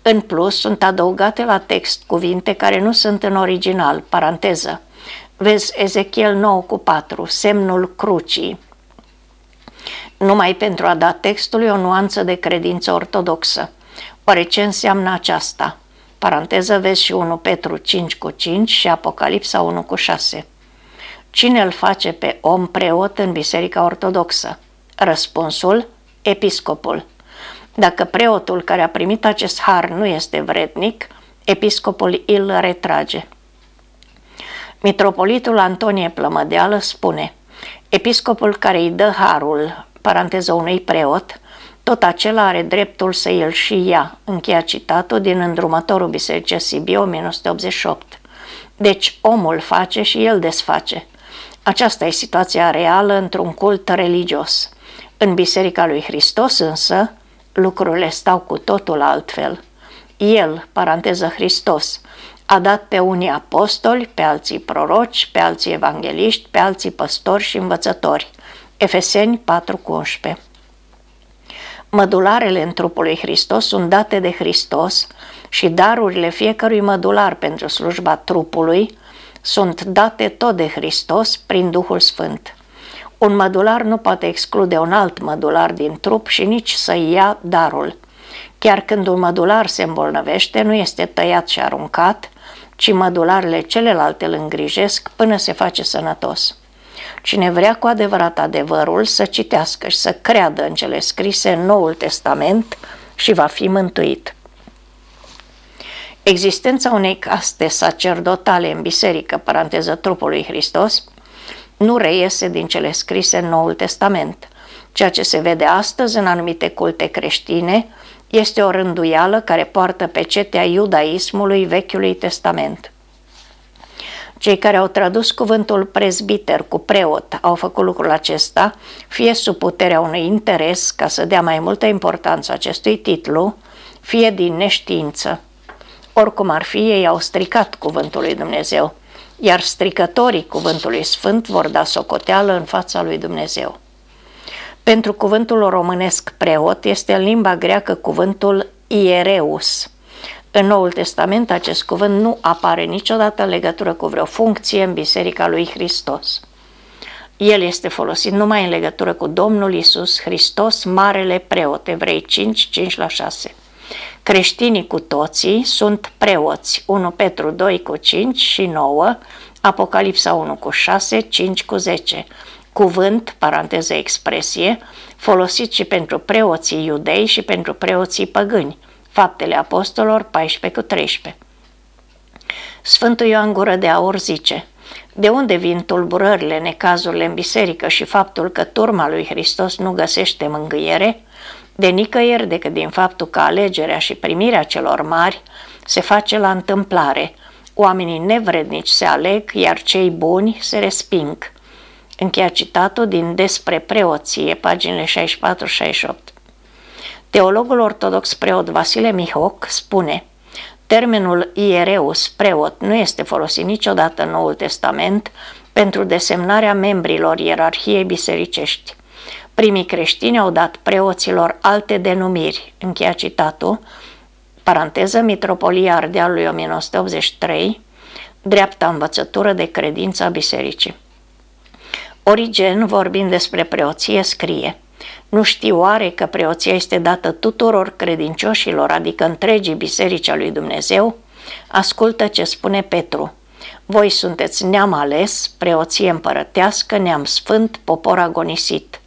În plus, sunt adăugate la text cuvinte care nu sunt în original, paranteză. Vezi Ezechiel 9 cu 4, semnul crucii. Numai pentru a da textului o nuanță de credință ortodoxă. Oare ce înseamnă aceasta? Paranteză, vezi și 1 Petru 5 cu 5 și Apocalipsa 1 cu 6. Cine îl face pe om preot în Biserica Ortodoxă? Răspunsul, episcopul. Dacă preotul care a primit acest har nu este vrednic, episcopul îl retrage. Mitropolitul Antonie Plămădeală spune Episcopul care îi dă harul, paranteză unui preot, tot acela are dreptul să îl și ia, încheia citatul din îndrumătorul Bisericii Sibiu 1988. Deci omul face și el desface. Aceasta e situația reală într-un cult religios. În Biserica lui Hristos însă, lucrurile stau cu totul altfel. El, paranteză Hristos, a dat pe unii apostoli, pe alții proroci, pe alții evangeliști, pe alții păstori și învățători. Efeseni 4 cu 11. Mădularele în trupul lui Hristos sunt date de Hristos și darurile fiecărui mădular pentru slujba trupului sunt date tot de Hristos prin Duhul Sfânt. Un mădular nu poate exclude un alt mădular din trup și nici să ia darul. Chiar când un mădular se îmbolnăvește, nu este tăiat și aruncat, ci mădularele celelalte îl îngrijesc până se face sănătos. Cine vrea cu adevărat adevărul să citească și să creadă în cele scrise în Noul Testament și va fi mântuit. Existența unei caste sacerdotale în biserică, paranteză trupului Hristos, nu reiese din cele scrise în Noul Testament. Ceea ce se vede astăzi în anumite culte creștine este o rânduială care poartă pe cetea iudaismului Vechiului Testament. Cei care au tradus cuvântul prezbiter cu preot au făcut lucrul acesta, fie sub puterea unui interes ca să dea mai multă importanță acestui titlu, fie din neștiință. Oricum ar fi, ei au stricat cuvântul lui Dumnezeu, iar stricătorii cuvântului sfânt vor da socoteală în fața lui Dumnezeu. Pentru cuvântul românesc preot este în limba greacă cuvântul iereus. În Noul Testament acest cuvânt nu apare niciodată în legătură cu vreo funcție în Biserica lui Hristos. El este folosit numai în legătură cu Domnul Isus Hristos, Marele Preot, Evrei 5, 5 la 6. Creștinii cu toții sunt preoți, 1 Petru 2 cu 5 și 9, Apocalipsa 1 cu 6, 5 cu 10. Cuvânt, paranteză expresie, folosit și pentru preoții iudei și pentru preoții păgâni. Faptele Apostolilor 14 cu 13. Sfântul Ioan Gură de Aur zice, de unde vin tulburările, necazurile în biserică și faptul că turma lui Hristos nu găsește mângâiere? De nicăieri decât din faptul că alegerea și primirea celor mari se face la întâmplare. Oamenii nevrednici se aleg, iar cei buni se resping. Încheia citatul din Despre preoție, paginile 64-68. Teologul ortodox preot Vasile Mihoc spune Termenul iereus, preot, nu este folosit niciodată în Noul Testament pentru desemnarea membrilor ierarhiei bisericești. Primii creștini au dat preoților alte denumiri, încheia citatul, paranteză Mitropolia Ardealului 1983, dreapta învățătură de credință a bisericii. Origen, vorbind despre preoție, scrie Nu știu oare că preoția este dată tuturor credincioșilor, adică întregii biserici a lui Dumnezeu? Ascultă ce spune Petru. Voi sunteți neam ales, preoție împărătească, neam sfânt, popor agonisit.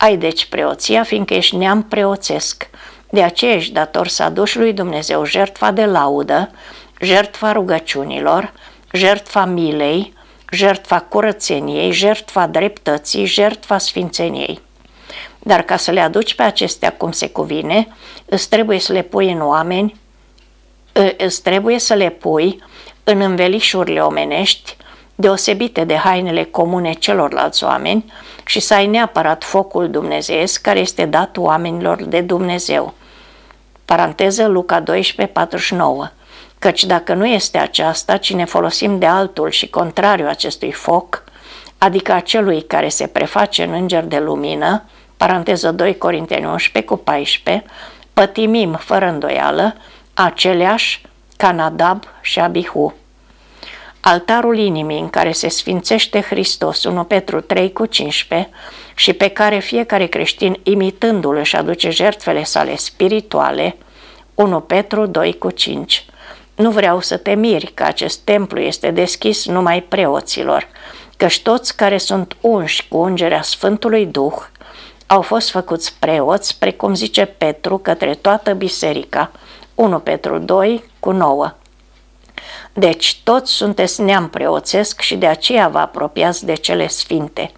Ai deci preoția, fiindcă ești neam preoțesc. De aceea ești dator să aduci lui Dumnezeu jertfa de laudă, jertfa rugăciunilor, jertfa milei, jertfa curățeniei, jertfa dreptății, jertfa sfințeniei. Dar ca să le aduci pe acestea cum se cuvine, îți trebuie să le pui în oameni, îți trebuie să le pui în învelișurile omenești, deosebite de hainele comune celorlalți oameni și să ai neapărat focul dumnezeiesc care este dat oamenilor de Dumnezeu. Paranteză Luca 12, 49 căci dacă nu este aceasta, ci ne folosim de altul și contrariu acestui foc, adică acelui care se preface în înger de lumină, paranteză 2 Corinteni 11 cu 14, pătimim fără îndoială aceleași ca Nadab și Abihu. Altarul inimii în care se sfințește Hristos, 1 Petru 3 cu 15, și pe care fiecare creștin imitându-l își aduce jertfele sale spirituale, 1 Petru 2 cu 5. Nu vreau să te miri că acest templu este deschis numai preoților, căci toți care sunt unși cu ungerea Sfântului Duh au fost făcuți preoți, precum zice Petru, către toată biserica. 1 Petru 2 cu 9. Deci toți sunteți neam preoțesc și de aceea vă apropiați de cele sfinte.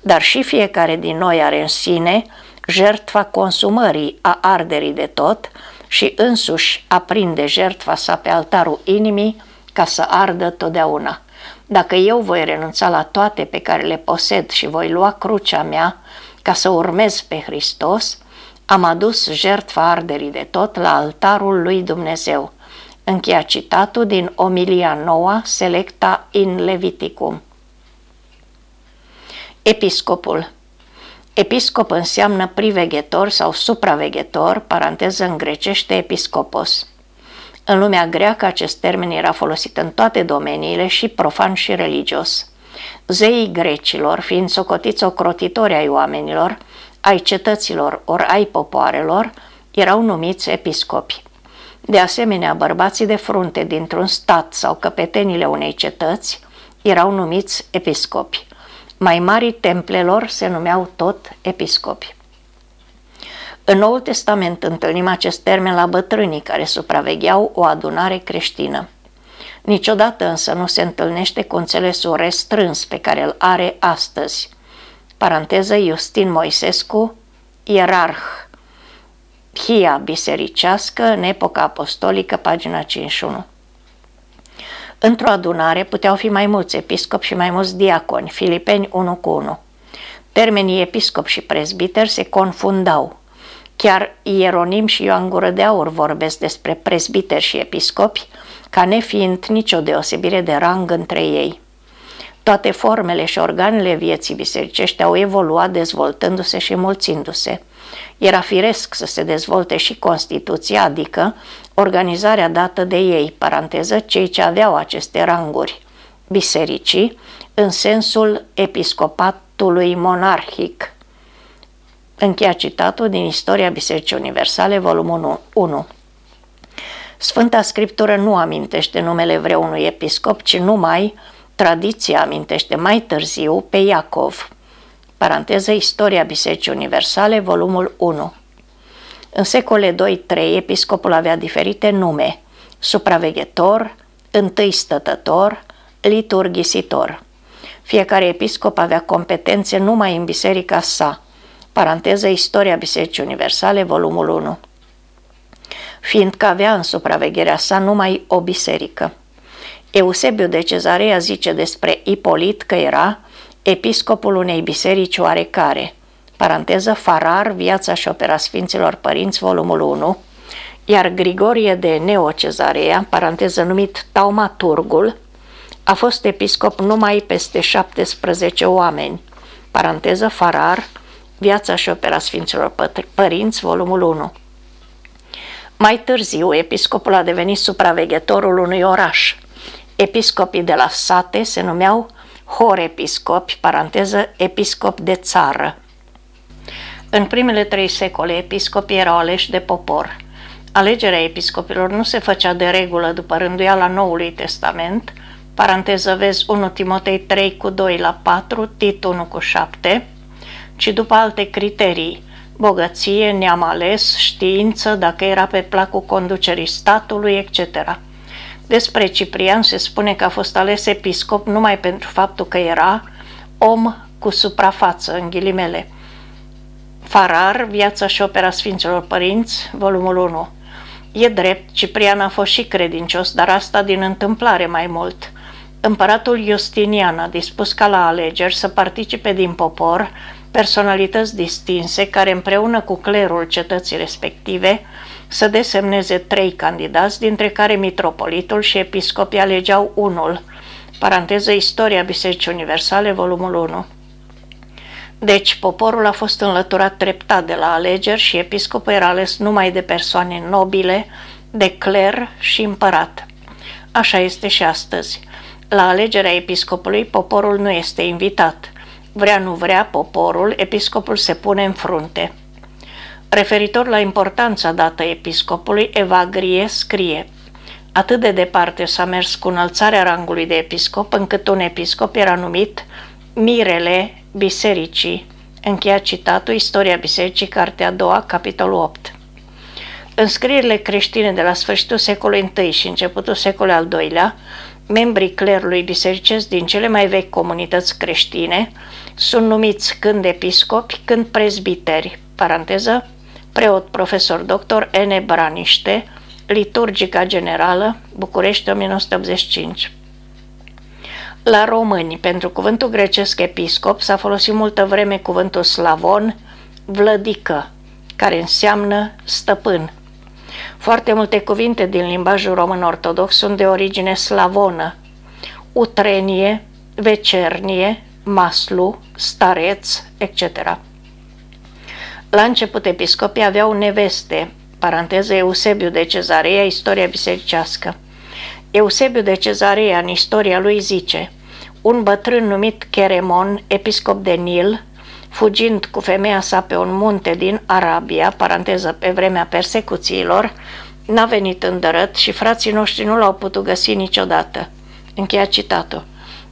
Dar și fiecare din noi are în sine jertfa consumării a arderii de tot, și însuși aprinde jertfa sa pe altarul inimii ca să ardă totdeauna. Dacă eu voi renunța la toate pe care le posed și voi lua crucea mea ca să urmez pe Hristos, am adus jertfa arderii de tot la altarul lui Dumnezeu. Încheia citatul din Omilia noua, selecta in Leviticum. Episcopul Episcop înseamnă priveghetor sau supraveghetor, paranteză în grecește episcopos. În lumea greacă acest termen era folosit în toate domeniile și profan și religios. Zeii grecilor, fiind socotiți ocrotitori ai oamenilor, ai cetăților ori ai popoarelor, erau numiți episcopi. De asemenea, bărbații de frunte dintr-un stat sau căpetenile unei cetăți erau numiți episcopi. Mai mari templelor se numeau tot episcopi. În Noul Testament întâlnim acest termen la bătrânii care supravegheau o adunare creștină. Niciodată însă nu se întâlnește cu înțelesul restrâns pe care îl are astăzi. Paranteză Justin Moisescu, ierarh, Hia bisericească în epoca apostolică, pagina 51. Într-o adunare puteau fi mai mulți episcopi și mai mulți diaconi, Filipeni 1 cu 1. Termenii episcop și prezbiter se confundau. Chiar Ieronim și Ioan Gură de Aur vorbesc despre prezbiteri și episcopi, ca nefiind nicio deosebire de rang între ei. Toate formele și organele vieții bisericești au evoluat dezvoltându-se și mulțindu-se. Era firesc să se dezvolte și Constituția, adică organizarea dată de ei, paranteză, cei ce aveau aceste ranguri, bisericii, în sensul episcopatului monarhic. Încheia citatul din Istoria Bisericii Universale, volumul 1. Sfânta Scriptură nu amintește numele vreunui episcop, ci numai tradiția amintește mai târziu pe Iacov. Paranteză Istoria Bisericii Universale, volumul 1. În secole 2-3, episcopul avea diferite nume, supraveghetor, întâi stătător, liturghisitor. Fiecare episcop avea competențe numai în biserica sa. Paranteză Istoria Bisericii Universale, volumul 1. Fiindcă avea în supravegherea sa numai o biserică. Eusebiu de Cezarea zice despre Ipolit că era episcopul unei biserici oarecare – paranteză Farar, Viața și opera Sfinților Părinți, volumul 1, iar Grigorie de Neocezarea, paranteză numit Taumaturgul, a fost episcop numai peste 17 oameni, paranteză Farar, Viața și opera Sfinților Părinți, volumul 1. Mai târziu, episcopul a devenit supraveghetorul unui oraș. Episcopii de la sate se numeau horepiscopi, paranteză episcop de țară. În primele trei secole, episcopii erau aleși de popor. Alegerea episcopilor nu se făcea de regulă după rânduiala Noului Testament, paranteză vezi 1 Timotei 3 cu 2 la 4, Tit 1 cu 7, ci după alte criterii, bogăție, neam ales, știință, dacă era pe placul conducerii statului, etc. Despre Ciprian se spune că a fost ales episcop numai pentru faptul că era om cu suprafață, în ghilimele. Farar, Viața și opera Sfinților Părinți, volumul 1. E drept, Ciprian a fost și credincios, dar asta din întâmplare mai mult. Împăratul Justinian a dispus ca la alegeri să participe din popor personalități distinse care împreună cu clerul cetății respective să desemneze trei candidați, dintre care mitropolitul și episcopii alegeau unul. Paranteză Istoria Bisericii Universale, volumul 1. Deci, poporul a fost înlăturat treptat de la alegeri și episcopul era ales numai de persoane nobile, de cler și împărat. Așa este și astăzi. La alegerea episcopului, poporul nu este invitat. Vrea nu vrea poporul, episcopul se pune în frunte. Referitor la importanța dată episcopului, Evagrie scrie Atât de departe s-a mers cu înălțarea rangului de episcop, încât un episcop era numit Mirele Bisericii. Încheia citatul Istoria Bisericii, cartea a doua, capitolul 8. În scrierile creștine de la sfârșitul secolului I și începutul secolului al II-lea, membrii clerului bisericesc din cele mai vechi comunități creștine sunt numiți când episcopi, când prezbiteri, paranteză, preot profesor doctor N. Braniște, Liturgica Generală, București 1985. La români, pentru cuvântul grecesc episcop, s-a folosit multă vreme cuvântul slavon, vlădică, care înseamnă stăpân. Foarte multe cuvinte din limbajul român ortodox sunt de origine slavonă. Utrenie, vecernie, maslu, stareț, etc. La început episcopii aveau neveste, paranteză Eusebiu de Cezarea, istoria bisericească. Eusebiu de Cezarea, în istoria lui, zice Un bătrân numit Cheremon, episcop de Nil, fugind cu femeia sa pe un munte din Arabia, paranteză pe vremea persecuțiilor, n-a venit îndărât și frații noștri nu l-au putut găsi niciodată. Încheia citatul.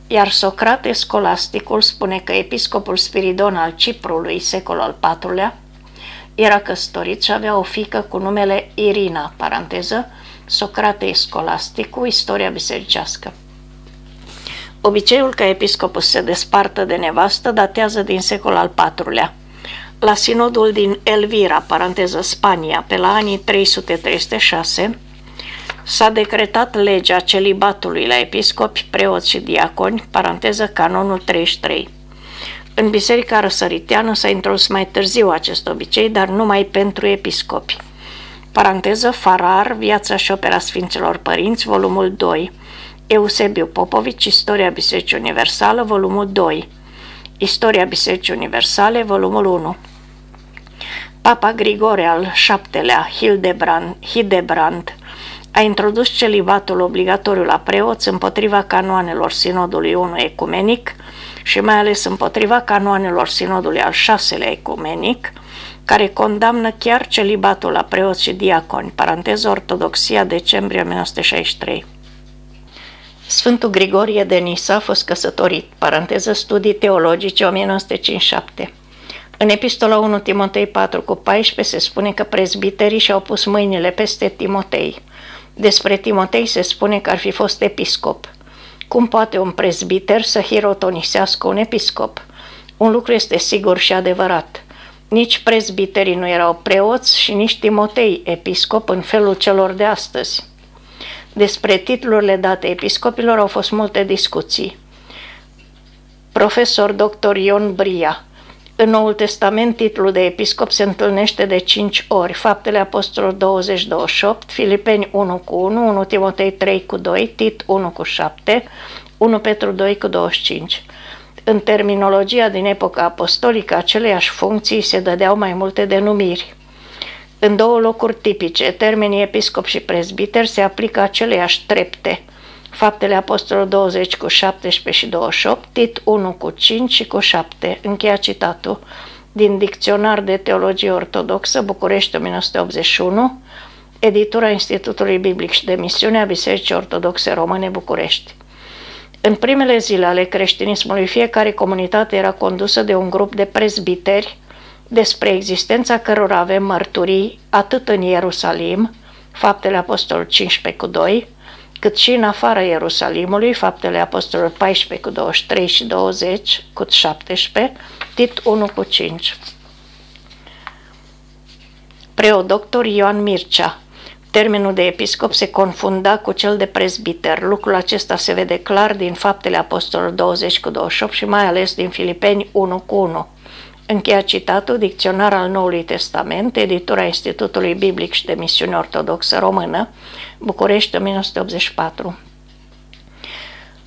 Iar Socrate Scolasticul spune că episcopul Spiridon al Ciprului, secolul al IV-lea, era căsătorit și avea o fică cu numele Irina, paranteză, Socrate Scolasticul, istoria bisericească. Obiceiul ca episcopul să se despartă de nevastă datează din secolul al IV-lea. La sinodul din Elvira, paranteză Spania, pe la anii 300-306, s-a decretat legea celibatului la episcopi, preoți și diaconi, paranteză canonul 33. În biserica răsăriteană s-a introdus mai târziu acest obicei, dar numai pentru episcopi. Paranteză Farar, Viața și opera Sfinților Părinți, volumul 2. Eusebiu Popovici, Istoria Bisericii Universală, volumul 2. Istoria Bisericii Universale, volumul 1. Papa Grigore al VII-lea, Hildebrand, Hildebrand, a introdus celibatul obligatoriu la preoți împotriva canoanelor Sinodului I Ecumenic și mai ales împotriva canoanelor Sinodului al VI-lea Ecumenic, care condamnă chiar celibatul la preoți și diaconi, paranteză Ortodoxia, decembrie 1963. Sfântul Grigorie de Nisa a fost căsătorit, paranteză studii teologice 1957. În epistola 1 Timotei 4 cu 14 se spune că prezbiterii și-au pus mâinile peste Timotei. Despre Timotei se spune că ar fi fost episcop. Cum poate un prezbiter să hirotonisească un episcop? Un lucru este sigur și adevărat. Nici prezbiterii nu erau preoți și nici Timotei episcop în felul celor de astăzi. Despre titlurile date episcopilor au fost multe discuții. Profesor dr. Ion Bria în Noul Testament, titlul de episcop se întâlnește de 5 ori. Faptele Apostolilor 20-28, Filipeni 1 cu 1, 1 Timotei 3 cu 2, Tit 1 cu 7, 1 Petru 2 cu 25. În terminologia din epoca apostolică, aceleiași funcții se dădeau mai multe denumiri. În două locuri tipice, termenii episcop și prezbiter se aplică aceleiași trepte. Faptele Apostolului 20 cu 17 și 28, Tit 1 cu 5 și cu 7. Încheia citatul. din Dicționar de Teologie Ortodoxă, București 1981, editura Institutului Biblic și de Misiune a Bisericii Ortodoxe Române București. În primele zile ale creștinismului, fiecare comunitate era condusă de un grup de prezbiteri, despre existența cărora avem mărturii atât în Ierusalim, Faptele Apostolului 15 cu 2, cât și în afara Ierusalimului, Faptele Apostolului 14 cu 23 și 20 cu 17, Tit 1 cu 5. Preodoctor Ioan Mircea Termenul de episcop se confunda cu cel de prezbiter. Lucrul acesta se vede clar din faptele apostolilor 20 cu 28 și mai ales din Filipeni 1 cu 1. Încheia citatul Dicționar al Noului Testament, editura Institutului Biblic și de Misiune Ortodoxă Română, București 1984.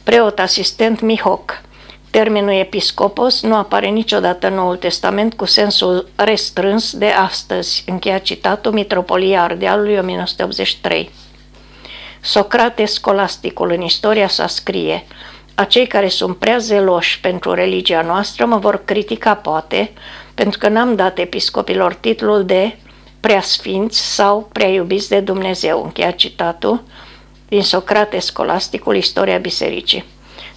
Preot asistent Mihoc Termenul episcopos nu apare niciodată în Noul Testament cu sensul restrâns de astăzi, încheia citatul Mitropolia Ardealului 1983. Socrate Scolasticul în istoria sa scrie Acei care sunt prea zeloși pentru religia noastră mă vor critica poate, pentru că n-am dat episcopilor titlul de preasfinți sau prea iubiți de Dumnezeu, încheia citatul din Socrate Scolasticul, Istoria Bisericii.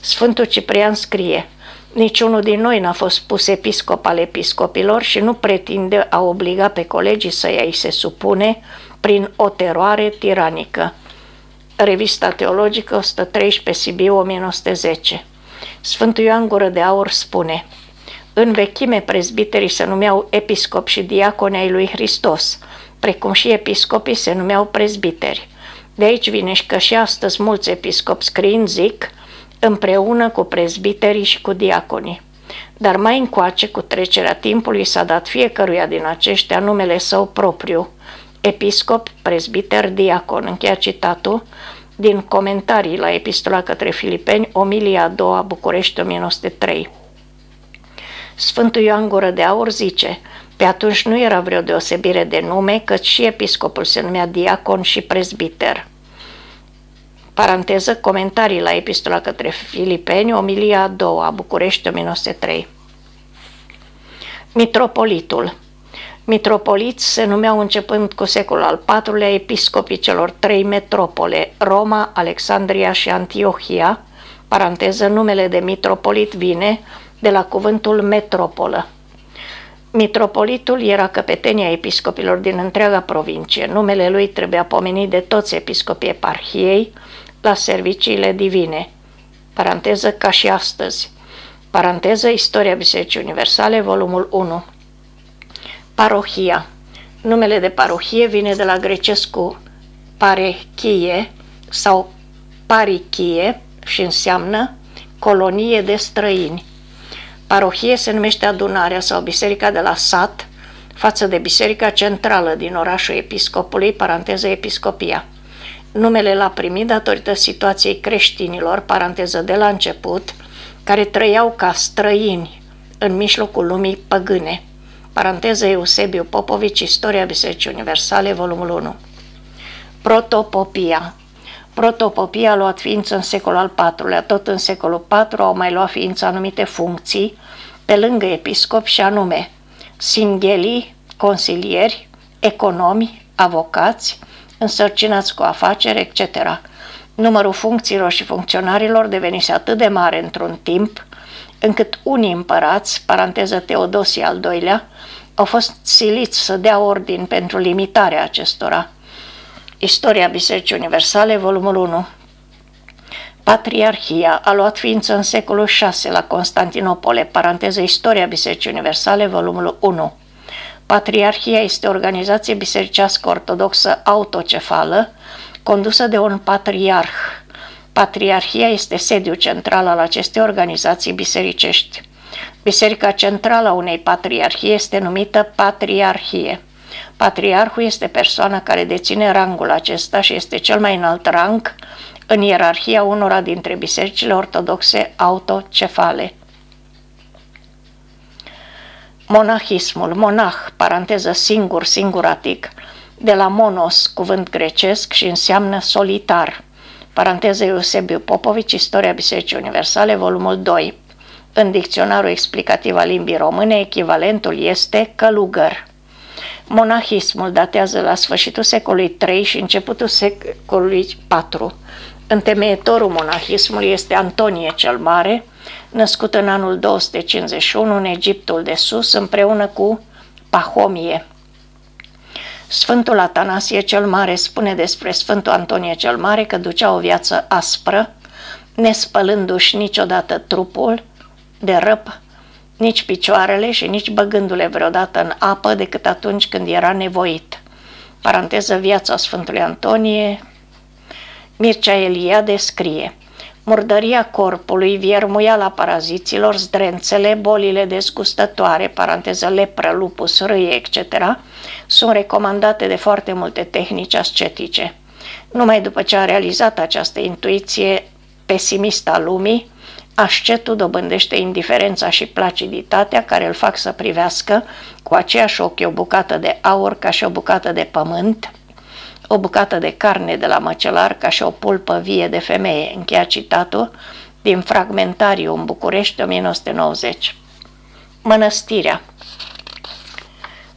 Sfântul Ciprian scrie, Niciunul din noi n-a fost pus episcop al episcopilor și nu pretinde a obliga pe colegii să i se supune prin o teroare tiranică. Revista Teologică 113 Sibiu 1910 Sfântul Ioan Gură de Aur spune În vechime prezbiterii se numeau episcopi și diaconi ai lui Hristos, precum și episcopii se numeau prezbiteri. De aici vine și că și astăzi mulți episcopi scriind zic – împreună cu prezbiterii și cu diaconii. Dar mai încoace, cu trecerea timpului, s-a dat fiecăruia din aceștia numele său propriu, episcop, prezbiter, diacon, încheia citatul, din comentarii la epistola către Filipeni, Omilia a doua, București, 1903. Sfântul Ioan Gură de Aur zice, pe atunci nu era vreo deosebire de nume, căci și episcopul se numea diacon și prezbiter paranteză, comentarii la epistola către Filipeni, omilia a doua, București 1903. Mitropolitul Mitropoliți se numeau începând cu secolul al IV-lea episcopii celor trei metropole, Roma, Alexandria și Antiohia, paranteză, numele de mitropolit vine de la cuvântul metropolă. Mitropolitul era căpetenia episcopilor din întreaga provincie. Numele lui trebuia pomenit de toți episcopii eparhiei, la serviciile divine. Paranteză ca și astăzi. Paranteză Istoria Bisericii Universale, volumul 1. Parohia. Numele de parohie vine de la grecescu parechie sau parichie și înseamnă colonie de străini. Parohie se numește adunarea sau biserica de la sat față de biserica centrală din orașul episcopului, paranteză episcopia. Numele l-a primit datorită situației creștinilor, paranteză de la început, care trăiau ca străini în mijlocul lumii păgâne. Paranteză Eusebiu Popovici, Istoria Bisericii Universale, volumul 1. Protopopia Protopopia a luat ființă în secolul al IV-lea, tot în secolul IV au mai luat ființă anumite funcții, pe lângă episcop și anume singhelii, consilieri, economi, avocați, însărcinați cu afaceri, etc. Numărul funcțiilor și funcționarilor devenise atât de mare într-un timp, încât unii împărați, paranteză Teodosie al II-lea, au fost siliți să dea ordin pentru limitarea acestora. Istoria Bisericii Universale, volumul 1 Patriarhia a luat ființă în secolul VI la Constantinopole, paranteză Istoria Bisericii Universale, volumul 1. Patriarhia este o organizație bisericească ortodoxă autocefală, condusă de un patriarh. Patriarhia este sediul central al acestei organizații bisericești. Biserica centrală a unei patriarhii este numită patriarhie. Patriarhul este persoana care deține rangul acesta și este cel mai înalt rang în ierarhia unora dintre bisericile ortodoxe autocefale. Monahismul, monah, paranteză singur, singuratic, de la monos, cuvânt grecesc și înseamnă solitar. Paranteză Eusebiu Popovici, Istoria Bisericii Universale, volumul 2. În dicționarul explicativ al limbii române, echivalentul este călugăr. Monahismul datează la sfârșitul secolului III și începutul secolului IV. Întemeietorul monahismului este Antonie cel Mare, născut în anul 251 în Egiptul de Sus, împreună cu Pahomie. Sfântul Atanasie cel Mare spune despre Sfântul Antonie cel Mare că ducea o viață aspră, nespălându-și niciodată trupul de răp, nici picioarele și nici băgându-le vreodată în apă decât atunci când era nevoit. Paranteză viața Sfântului Antonie, Mircea Eliade scrie Murdăria corpului, viermuiala paraziților, zdrențele, bolile dezgustătoare, paranteză lepră, lupus, râie, etc., sunt recomandate de foarte multe tehnici ascetice. Numai după ce a realizat această intuiție pesimistă a lumii, ascetul dobândește indiferența și placiditatea care îl fac să privească cu aceeași ochi o bucată de aur ca și o bucată de pământ, o bucată de carne de la măcelar ca și o pulpă vie de femeie, încheia citatul din Fragmentariu în București 1990. Mănăstirea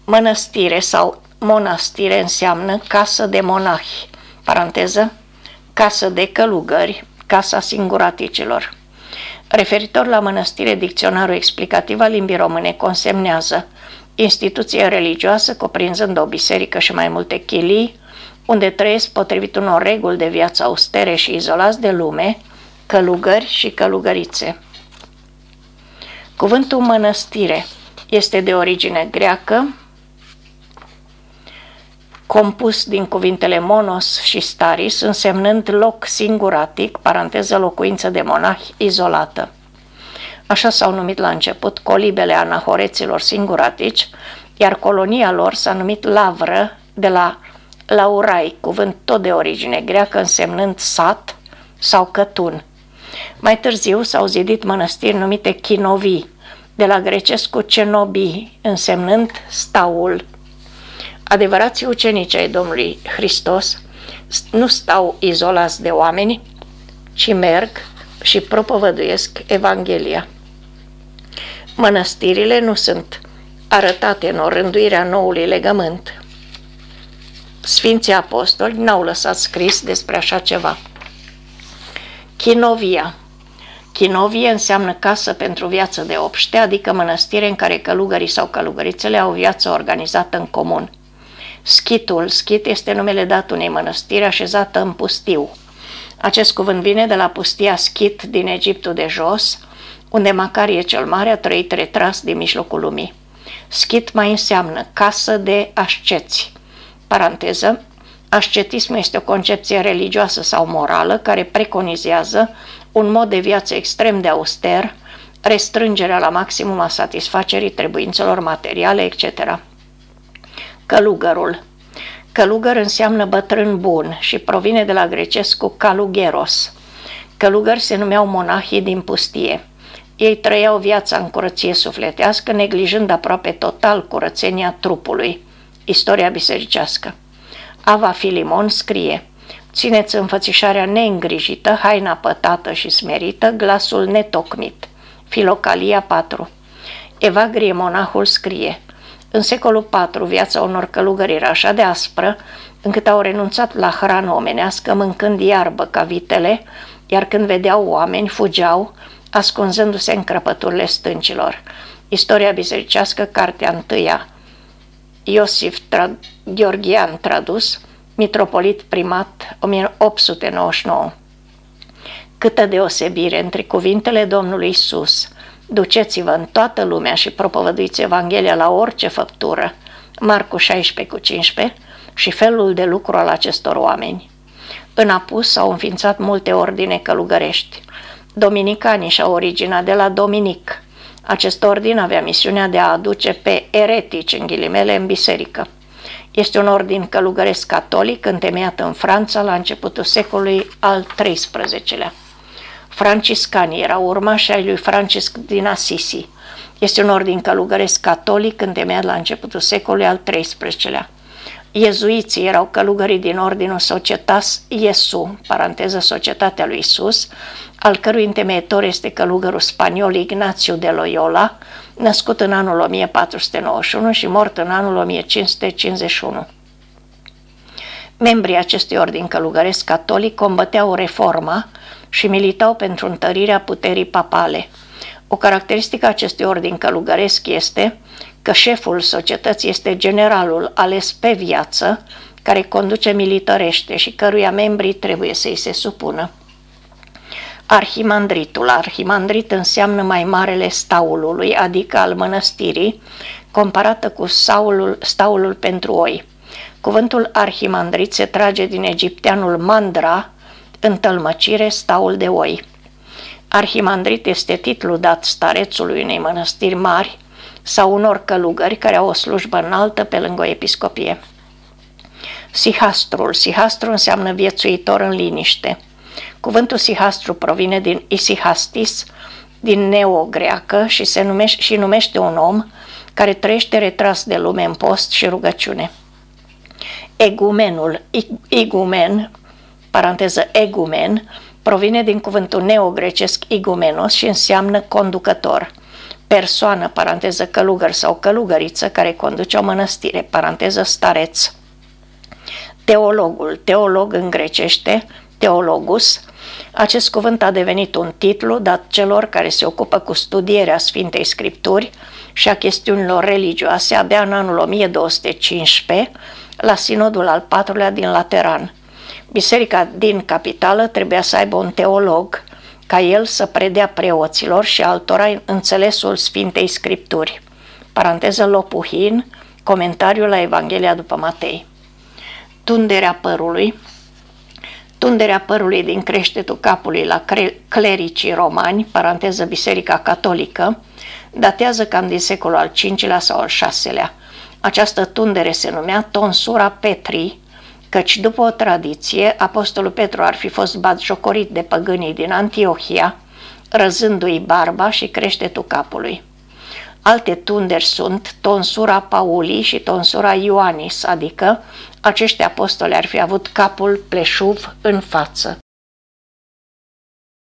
Mănăstire sau monastire înseamnă casă de monahi, paranteză, casă de călugări, casa singuraticilor. Referitor la mănăstire, dicționarul explicativ al limbii române consemnează instituție religioasă cuprinzând o biserică și mai multe chilii, unde trăiesc potrivit unor reguli de viață austere și izolați de lume, călugări și călugărițe. Cuvântul mănăstire este de origine greacă, compus din cuvintele monos și staris, însemnând loc singuratic, paranteză locuință de monahi izolată. Așa s-au numit la început colibele anahoreților singuratici, iar colonia lor s-a numit lavră de la laurai, cuvânt tot de origine greacă însemnând sat sau cătun. Mai târziu s-au zidit mănăstiri numite chinovii, de la grecescu cenobi, însemnând staul. Adevărații ucenici ai Domnului Hristos nu stau izolați de oameni, ci merg și propovăduiesc Evanghelia. Mănăstirile nu sunt arătate în orânduirea noului legământ, Sfinții apostoli n-au lăsat scris despre așa ceva. Chinovia Chinovie înseamnă casă pentru viață de obște, adică mănăstire în care călugării sau călugărițele au viață organizată în comun. Schitul, schit este numele dat unei mănăstiri așezată în pustiu. Acest cuvânt vine de la pustia Schit din Egiptul de jos, unde Macarie cel Mare a trăit retras din mijlocul lumii. Schit mai înseamnă casă de asceți. Paranteză, ascetismul este o concepție religioasă sau morală care preconizează un mod de viață extrem de auster, restrângerea la maximum a satisfacerii trebuințelor materiale, etc. Călugărul Călugăr înseamnă bătrân bun și provine de la grecescu calugeros. Călugări se numeau monahii din pustie. Ei trăiau viața în curăție sufletească, neglijând aproape total curățenia trupului. Istoria bisericească. Ava Filimon scrie Țineți înfățișarea neîngrijită, haina pătată și smerită, glasul netocmit. Filocalia 4 Evagrie monahul scrie În secolul IV viața unor călugări era așa de aspră încât au renunțat la hrană omenească mâncând iarbă ca vitele, iar când vedeau oameni fugeau, ascunzându-se în crăpăturile stâncilor. Istoria bisericească, cartea întâia, Iosif Tra- Gheorghian tradus, mitropolit primat 1899. Câtă deosebire între cuvintele Domnului Isus, duceți-vă în toată lumea și propovăduiți Evanghelia la orice făptură, Marcu 16 cu 15, și felul de lucru al acestor oameni. În apus s-au înființat multe ordine călugărești. Dominicanii și-au originea de la Dominic, acest ordin avea misiunea de a aduce pe eretici, în ghilimele, în biserică. Este un ordin călugăresc catolic întemeiat în Franța la începutul secolului al XIII-lea. Franciscanii erau urmași ai lui Francisc din Assisi. Este un ordin călugăresc catolic întemeiat la începutul secolului al XIII-lea. Iezuiții erau călugării din ordinul Societas Iesu, paranteză Societatea lui Isus, al cărui întemeitor este călugărul spaniol Ignațiu de Loyola, născut în anul 1491 și mort în anul 1551. Membrii acestui ordin călugăresc catolic combăteau reforma și militau pentru întărirea puterii papale. O caracteristică a acestui ordin călugăresc este că șeful societății este generalul ales pe viață, care conduce militărește și căruia membrii trebuie să-i se supună. Arhimandritul. Arhimandrit înseamnă mai marele staulului, adică al mănăstirii, comparată cu staulul, staulul pentru oi. Cuvântul arhimandrit se trage din egipteanul mandra, întâlmăcire, staul de oi. Arhimandrit este titlul dat starețului unei mănăstiri mari sau unor călugări care au o slujbă înaltă pe lângă o episcopie. Sihastrul. Sihastru înseamnă viețuitor în liniște. Cuvântul sihastru provine din isihastis, din neogreacă și se numește, și numește un om care trăiește retras de lume în post și rugăciune. Egumenul, igumen, paranteză egumen, provine din cuvântul neogrecesc igumenos și înseamnă conducător. Persoană, paranteză călugăr sau călugăriță care conduce o mănăstire, paranteză stareț. Teologul, teolog în grecește, teologus, acest cuvânt a devenit un titlu dat celor care se ocupă cu studierea Sfintei Scripturi și a chestiunilor religioase abia în anul 1215, la sinodul al patrulea din Lateran. Biserica din capitală trebuia să aibă un teolog ca el să predea preoților și altora înțelesul Sfintei Scripturi. Paranteză Lopuhin, comentariul la Evanghelia după Matei. Tunderea părului Tunderea părului din creștetul capului la clericii romani, paranteză Biserica Catolică, datează cam din secolul al V-lea sau al VI-lea. Această tundere se numea tonsura Petri, căci după o tradiție, Apostolul Petru ar fi fost batjocorit de păgânii din Antiohia, răzându-i barba și creștetul capului. Alte tunderi sunt tonsura Pauli și tonsura Ioanis, adică acești apostoli ar fi avut capul pleșuv în față.